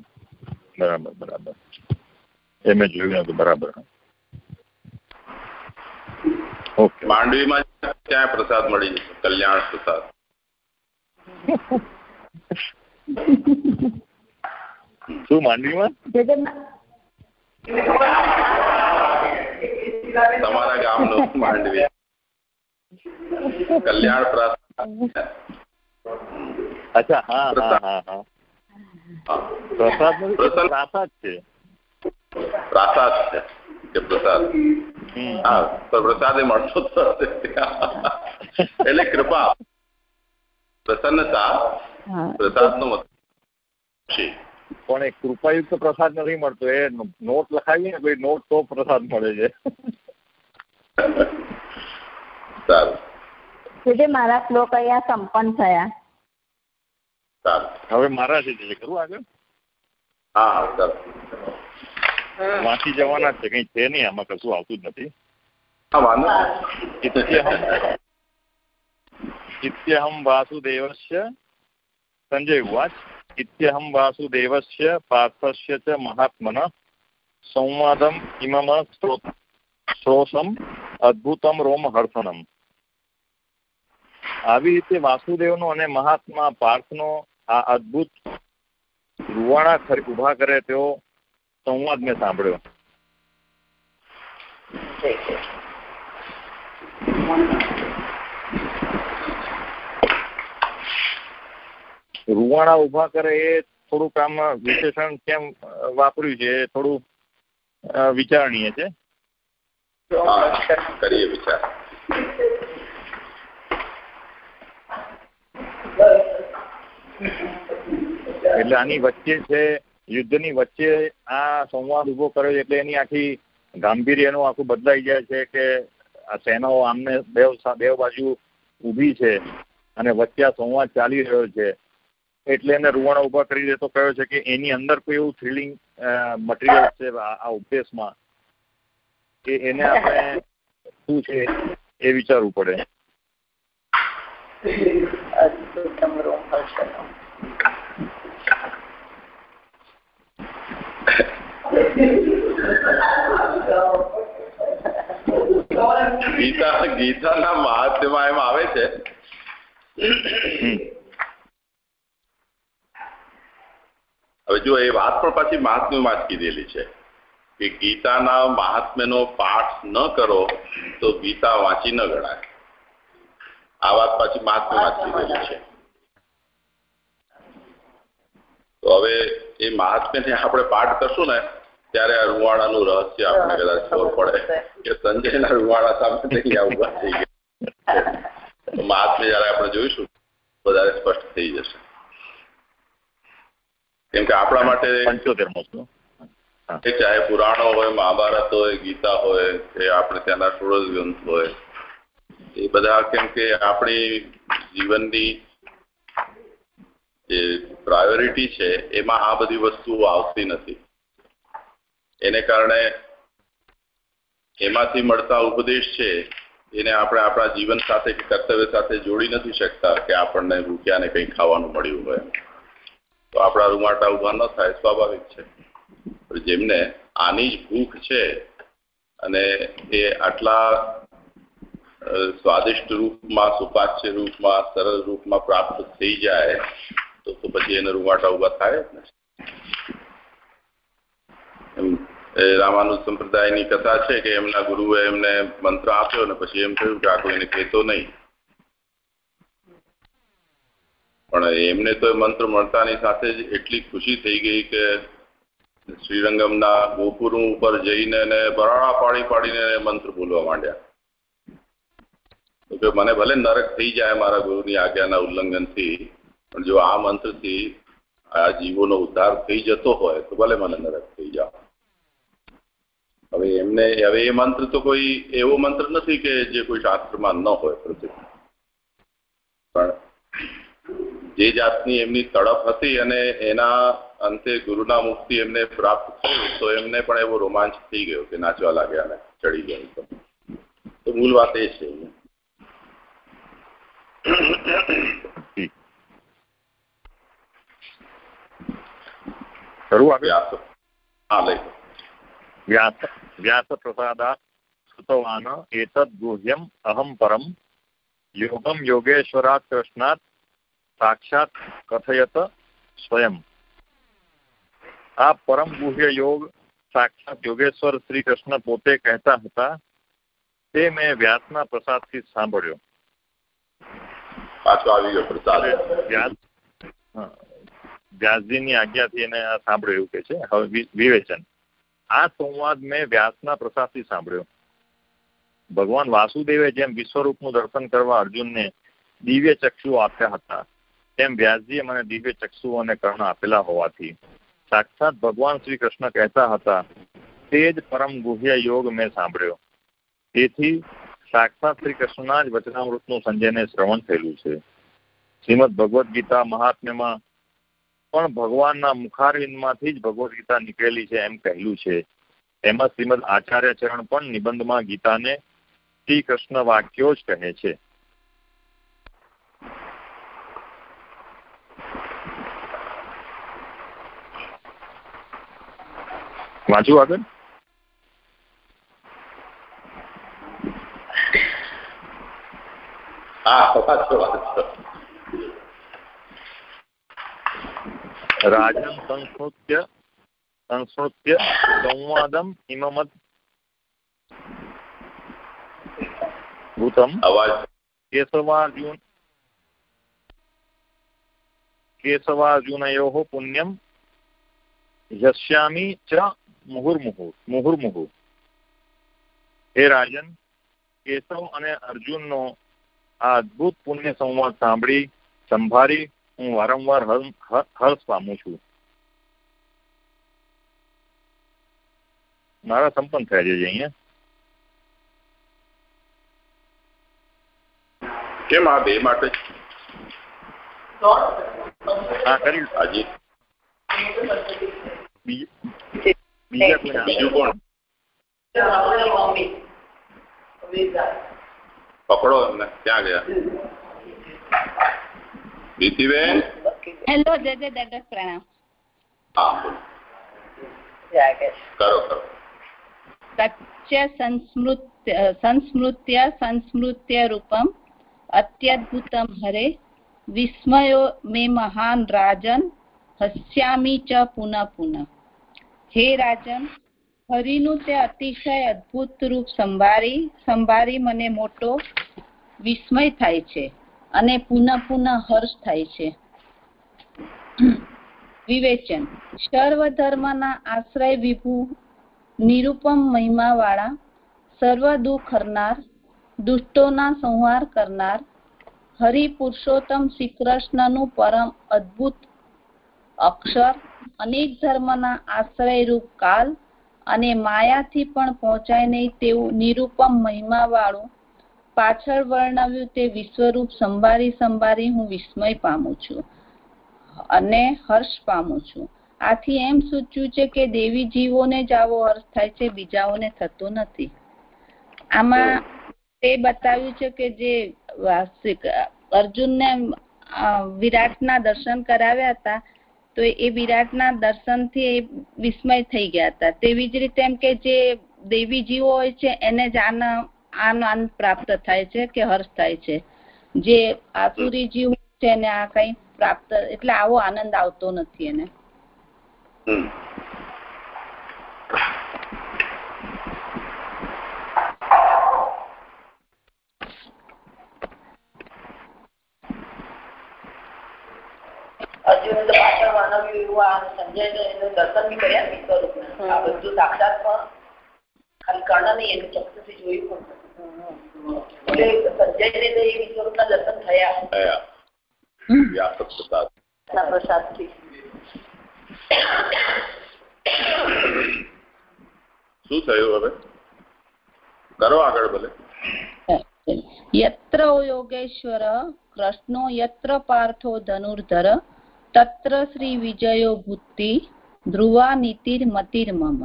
બરાબર બરાબર. એ મેં જોયું હતું બરાબર. ઓકે. માંડવીમાં ક્યાં પ્રસાદ મળી જશે? કલ્યાણ પ્રસાદ. શું માંડવીમાં? તમારા ગામનો માંડવી. કલ્યાણ પ્રસાદ. અચ્છા હા હા હા હા. પ્રસાદ. પ્રાસાદ છે. પ્રાસાદ છે કે પ્રસાદ. હા તો પ્રસાદ એ મળતો જ એટલે કૃપા. પ્રસન્નતા પ્રસાદ નો છે. પણ એ કૃપાયુક્ત પ્રસાદ નથી મળતો. એ નોટ લખાવી ને કોઈ નોટ તો પ્રસાદ મળે છે. સારું. મારા શ્લોક અહીંયા સંપન્ન થયા. હવે મારા છે કરું આગળ? હા સર વાંચી જવાના છે કઈ છે નહીં આમાં કશું આવતું જ નથી. ઇત્યહમ વાસુદેવસ્ય સંજય ઉવાચ. ઇત્યહમ વાસુદેવસ્ય પાર્થસ્ય ચ મહાત્મન સંવાદમ ઇમમ શ્રોષમ અદ્ભુતમ રોમહર્ષનમ આવી રીતે વાસુદેવનો અને મહાત્મા પાર્થનો આ અદ્ભુત રૂવાણા ઊભા કરે તેવો સંવાદ મેં સાંભળ્યો. રૂવાણા ઊભા કરે એ થોડુંક આમ વિશેષણ કેમ વાપર્યું છે થોડું વિચારણીય છે. કરીએ વિચાર એટલે આની વચ્ચે છે, યુદ્ધની વચ્ચે આ સંવાદ ઊભો કર્યો એટલે એની આખી ગાંભીર્યનું આખું બદલાઈ જાય છે કે આ સેનાઓ આમને બે બે બાજુ ઊભી છે અને વચ્ચે આ સંવાદ ચાલી રહ્યો છે. એટલે એને રૂવાણા ઊભા કરી દેતો કયો છે કે એની અંદર કોઈ એવું થ્રિલિંગ મટીરિયલ છે આ ઉપદેશમાં કે એને આપણે શું છે એ વિચારવું પડે. ગીતા ગીતાના મહાત્મ્યમાં એમ આવે છે. હવે જો એ વાત પણ પાછી મહાત્મ્યમાં જ કીધેલી છે કે ગીતાના મહાત્મ્યનો પાઠ ન કરો તો ગીતા વાંચી ન ગણાય. આ વાત પાછી મહાત્મ્યમાં જ કીધેલી છે. તો હવે એ મહાત્મ્યને આપણે પાઠ કરશું ને ત્યારે આ રૂવાણાનું રહસ્ય આપણે કદાચ ખબર પડે કે સંજયના રૂવાણા સામે નહીં ઊભા થઈ ગયા. મહાત્મ્ય જયારે આપણે જોઈશું વધારે સ્પષ્ટ થઈ જશે. કેમ કે આપણા માટે ચાહે પુરાણો હોય મહાભારત હોય ગીતા હોય કે આપણે ત્યાંના સુરજ ગ્રંથ હોય. એ બધા કેમ કે આપણી જીવનની જે પ્રાયોરિટી છે એમાં આ બધી વસ્તુઓ આવતી નથી. એને કારણે એમાંથી મળતા ઉપદેશ છે, એને આપણે આપણા જીવન સાથે કે કર્તવ્ય સાથે જોડી નથી શકતા કે આપણને ભૂખ્યાને કંઈ ખાવાનું મળ્યું હોય. તો આપણા રૂમાટા ઊભા ન થાય, સ્વાભાવિક છે. જેમને આની જ ભૂખ છે અને એ આટલા સ્વાદિષ્ટ રૂપમાં, સુપાચ્ય રૂપમાં, સરળ રૂપમાં પ્રાપ્ત થઈ જાય, તો પછી એને રૂવાટા ઊભા થાય જ ને રામાનુજ સંપ્રદાયની કથા છે કે એમના ગુરુએ એમને મંત્ર આપ્યો ને પછી એમ કહ્યું કે આ કોઈને કહેતો નહીં. પણ એમને તો મંત્ર મળતાની સાથે જ એટલી ખુશી થઈ ગઈ કે શ્રીરંગમના ગોપુર ઉપર જઈને એને બરાડા પાડી પાડીને મંત્ર બોલવા માંડ્યા. કે મને ભલે નરક થઈ જાય મારા ગુરુની આજ્ઞાના ઉલ્લંઘનથી, પણ જો આ મંત્રથી આ જીવોનો ઉદ્ધાર થઈ જતો હોય તો ભલે મને નરક થઈ જાવ. હવે એમને હવે એ મંત્ર તો કોઈ એવો મંત્ર નથી કે જે કોઈ શાસ્ત્રમાં ન હોય પ્રસિદ્ધ પણ જે જાતની એમની તડપ હતી અને એના અંતે ગુરુના મુક્તિ એમને પ્રાપ્ત થયું તો એમને પણ એવો રોમાંચ થઈ ગયો કે નાચવા લાગ્યા અને ચડી ગયા તો મૂળ વાત એ છે. શરૂ આવ્યા હા લઈ व्यास प्रसादा श्रुतवान एक गुह्यम अहम परम। योगम योगेश्वरा कृष्णा साक्षात कथयत स्वयं आप परम गुह्य योग साक्षात योगेश्वर श्री कृष्ण पोते कहता था ते मैं व्यासना प्रसाद थी सांभ्यो व्यास आज्ञा थी आ सांभ्यू कहे विवेचन આ સંવાદ મેં વ્યાસના પ્રસાદથી સાંભળ્યો. ભગવાન વાસુદેવે જેમ વિશ્વરૂપનું દર્શન કરવા અર્જુનને દિવ્ય ચક્ષુ આપ્યા હતા, તેમ વ્યાસજીએ મને દિવ્ય ચક્ષુ અને કર્ણ આપેલા હોવાથી. સાક્ષાત ભગવાન શ્રી કૃષ્ણ કહેતા હતા, તે જ પરમ ગુહ્ય યોગ મેં સાંભળ્યો. તેથી સાક્ષાત શ્રી કૃષ્ણના જ વચનામૃતનું સંજયને શ્રવણ થયેલું છે. શ્રીમદ ભગવદ્ ગીતા મહાત્મ્યમાં પણ ભગવાનના મુખારવિંદમાંથી જ ભગવદ્ ગીતા નીકળેલી છે એમ કહેલું છે. એમાં શ્રીમદ આચાર્ય ચરણ પણ નિબંધમાં ગીતાને શ્રી કૃષ્ણ વાક્યો જ કહે છે. વાંચું આગળ? હા રાજન સંસ્મૃત્ય સંસ્મૃત્ય સંવાદમ ઇમમત ભૂતમ અવાજ કેશવાર્જુન કેશવાર્જુનયોः પુણ્યમ યશ્યામી ચ મુહુર્મુહુ મુહુર્મુહુ હે રાજન કેશવ અને અર્જુનનો આ અદ્ભુત પુણ્ય સંવાદ સાંભળી સંભાળી હું વારંવાર હર્ષ પામું છું. મારા સંપન્ન થયા છે અહીંયા. કેમ આ બે માટે? હા કરી હાજી બીજા કોઈ બીજું કોણ? પકડો એમને ક્યાં ગયા? પ્રીતિબેન હેલો જય જય દંડક પ્રણામ હા બોલો. કરો કરો. તચ્ચ સંસ્મૃત્ય સંસ્મૃત્ય સંસ્મૃત્ય રૂપમ અત્યદ્ભુતમ હરે વિસ્મયો મે મહાન રાજન હસ્યામી ચ પુનઃ પુન હે રાજન હરિનું તે અતિશય અદ્ભુત રૂપ સંભાળી સંભાળી મને મોટો વિસ્મય થાય છે અને પુનઃ પુનઃ હર્ષ થાય છે. વિવેચન. સર્વ ધર્મના આશ્રય વિભુ, નિરૂપમ મહિમાવાળા, સર્વ દુઃખ હરનાર, દુષ્ટોના સંહાર કરનાર હરિ પુરુષોત્તમ શ્રી કૃષ્ણનું પરમ અદ્ભુત અક્ષર, અનેક ધર્મના આશ્રયરૂપ કાલ અને માયાથી પણ પહોંચાય નહીં તેવું નિરૂપમ મહિમાવાળું પાછળ વર્ણવ્યું તે વિશ્વરૂપ સંભાળી સંભાળી હું વિસ્મય પામું છું અને હર્ષ પામું છું. આથી એમ સૂચ્યું છે કે દેવી જીવોને જ આવો હર્ષ થાય છે, બીજાઓને થતો નથી. આમાં તે બતાવ્યું છે કે જે અર્જુનને વિરાટના દર્શન કરાવ્યા હતા, તો એ વિરાટના દર્શનથી વિસ્મય થઈ ગયા હતા. તેવી જ રીતે એમ કે જે દેવી જીવો હોય છે, એને જ આન આનંદ પ્રાપ્ત થાય છે કે હર્ષ થાય છે. જે આસુરી જીવ છે એને આ કઈ પ્રાપ્ત એટલે આવો આનંદ આવતો નથી એને. સમજાય આ એનું દર્શન બી કર્યા વિશ્વરૂપના આ બધું સાક્ષાત પણ ખાલી કર્ણ નહીં એનું ચક્ષુથી જોયું પણ એટલે સંજયને તો એ વિશ્વરૂપના દર્શન થયા થયા વ્યાપક પ્રસાદ ના પ્રસાદથી શું થયું હવે કરો આગળ ભલે યત્ર યોગેશ્વર કૃષ્ણો યત્ર પાર્થો ધનુર્ધર તત્ર શ્રી વિજયો ભૂતિ ધ્રુવા નીતિર મતિર્મમ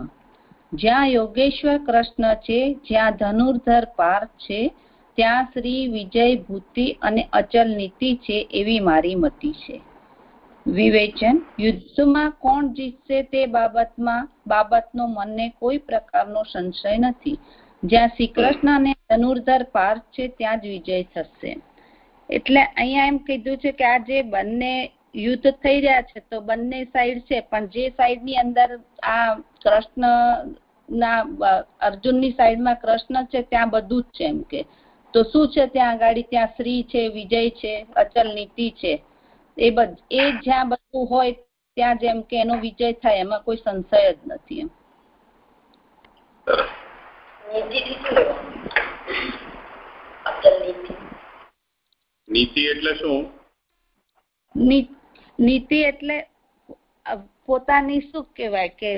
જ્યાં યોગેશ્વર કૃષ્ણ છે, જ્યાં ધનુર્ધર પાર્થ છે, ત્યાં શ્રી વિજય ભૂતિ અને અચલ નીતિ છે એવી મારી મતિ છે. વિવેચન, યુદ્ધમાં કોણ જીતશે તે બાબતમાં, બાબતનો મને કોઈ પ્રકારનો સંશય નથી. જ્યાં શ્રી કૃષ્ણ અને ધનુર્ધર પાર્થ છે, ત્યાં જ વિજય થશે. એટલે અહીંયા એમ કીધું છે કે આ જે બંને યુદ્ધ થઈ રહ્યા છે, તો બંને સાઈડ છે, પણ જે સાઈડની અંદર આ કૃષ્ણ ના અર્જુનની સાઈડમાં કૃષ્ણ છે ત્યાં બધું જ છે એમ કે. તો શું છે ત્યાં આગળ? ત્યાં શ્રી છે વિજય છે અચલ નીતિ છે. એ બધ એ જ્યાં બધું હોય ત્યાં જેમ કે એનો વિજય થાય એમાં કોઈ સંશય જ નથી એમ. નીતિ નીતિ એટલે શું? નીતિ એટલે પોતાની શું કહેવાય કે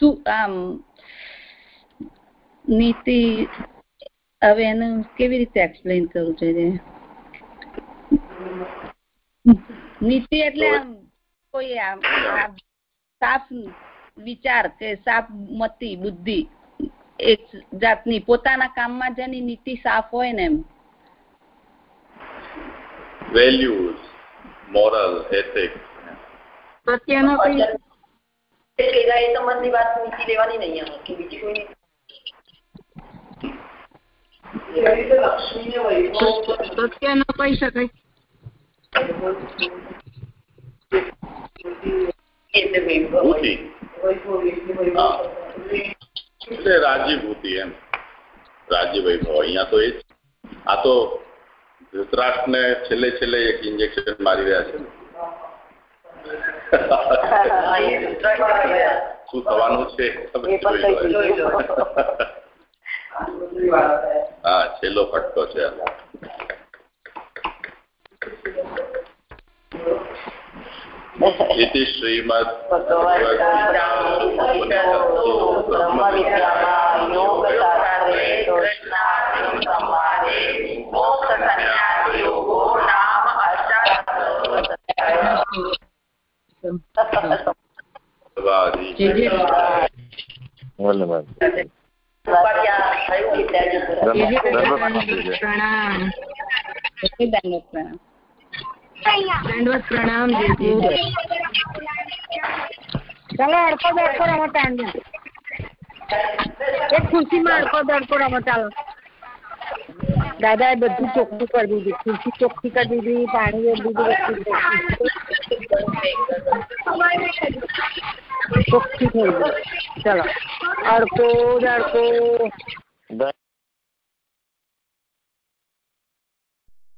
શું આમ નીતિ હવે એને કેવી રીતે એક્સપ્લેન કરવું જોઈએ નીતિ એટલે આમ કોઈ આમ સાફ વિચાર કે સાફ મતિ બુદ્ધિ એક જાતની પોતાના કામમાં જેની નીતિ સાફ હોય ને એમ વેલ્યુઝ મોરલ એથિક્સ પ્રત્યેનો કઈ અચલ એ સંબંધની વાત નીતિ લેવાની નહીં આમાં કે બીજી કોઈ નીતિ એવી રીતે લક્ષ્મીને વૈભવ પ્રત્યેનો કહી શકાય. એટલે વૈભવ ભૂતિ વૈભવ એટલે વૈભવ હા. એટલે રાજ્યભૂતિ એમ. રાજી વૈભવ અહીંયા તો એ આ તો ધૃતરાષ્ટ્રને છેલ્લે છેલ્લે એક ઇન્જેક્શન મારી રહ્યા છે ને. હા, એ ધૃતરાષ્ટ્ર ગયા. શું થવાનું છે. હા છેલ્લો ફટકો છે આ. ઇતિ શ્રીમદ બ્રહ્મવિદ્યામાં યોગશાસ્ત્રે કૃષ્ણાર્જુન સંવાદે મોક્ષસંન્યાસયોગો નામ વાદી. જે જે વલ્લભાઈ ઉપાધ્યાય થયું વિદ્યાજી પ્રણામ પ્રણામ ચાલો અડકો દડકો રમો તાંડી એક ખુરશીમાં અડકો દડકો રમો ચાલો દાદાએ બધું ચોખ્ખું કરી દીધું. ખુરશી ચોખ્ખી કરી દીધી, પાણી બધું ચોખ્ખી થઈ ગઈ. ચલો. અડકો દડકો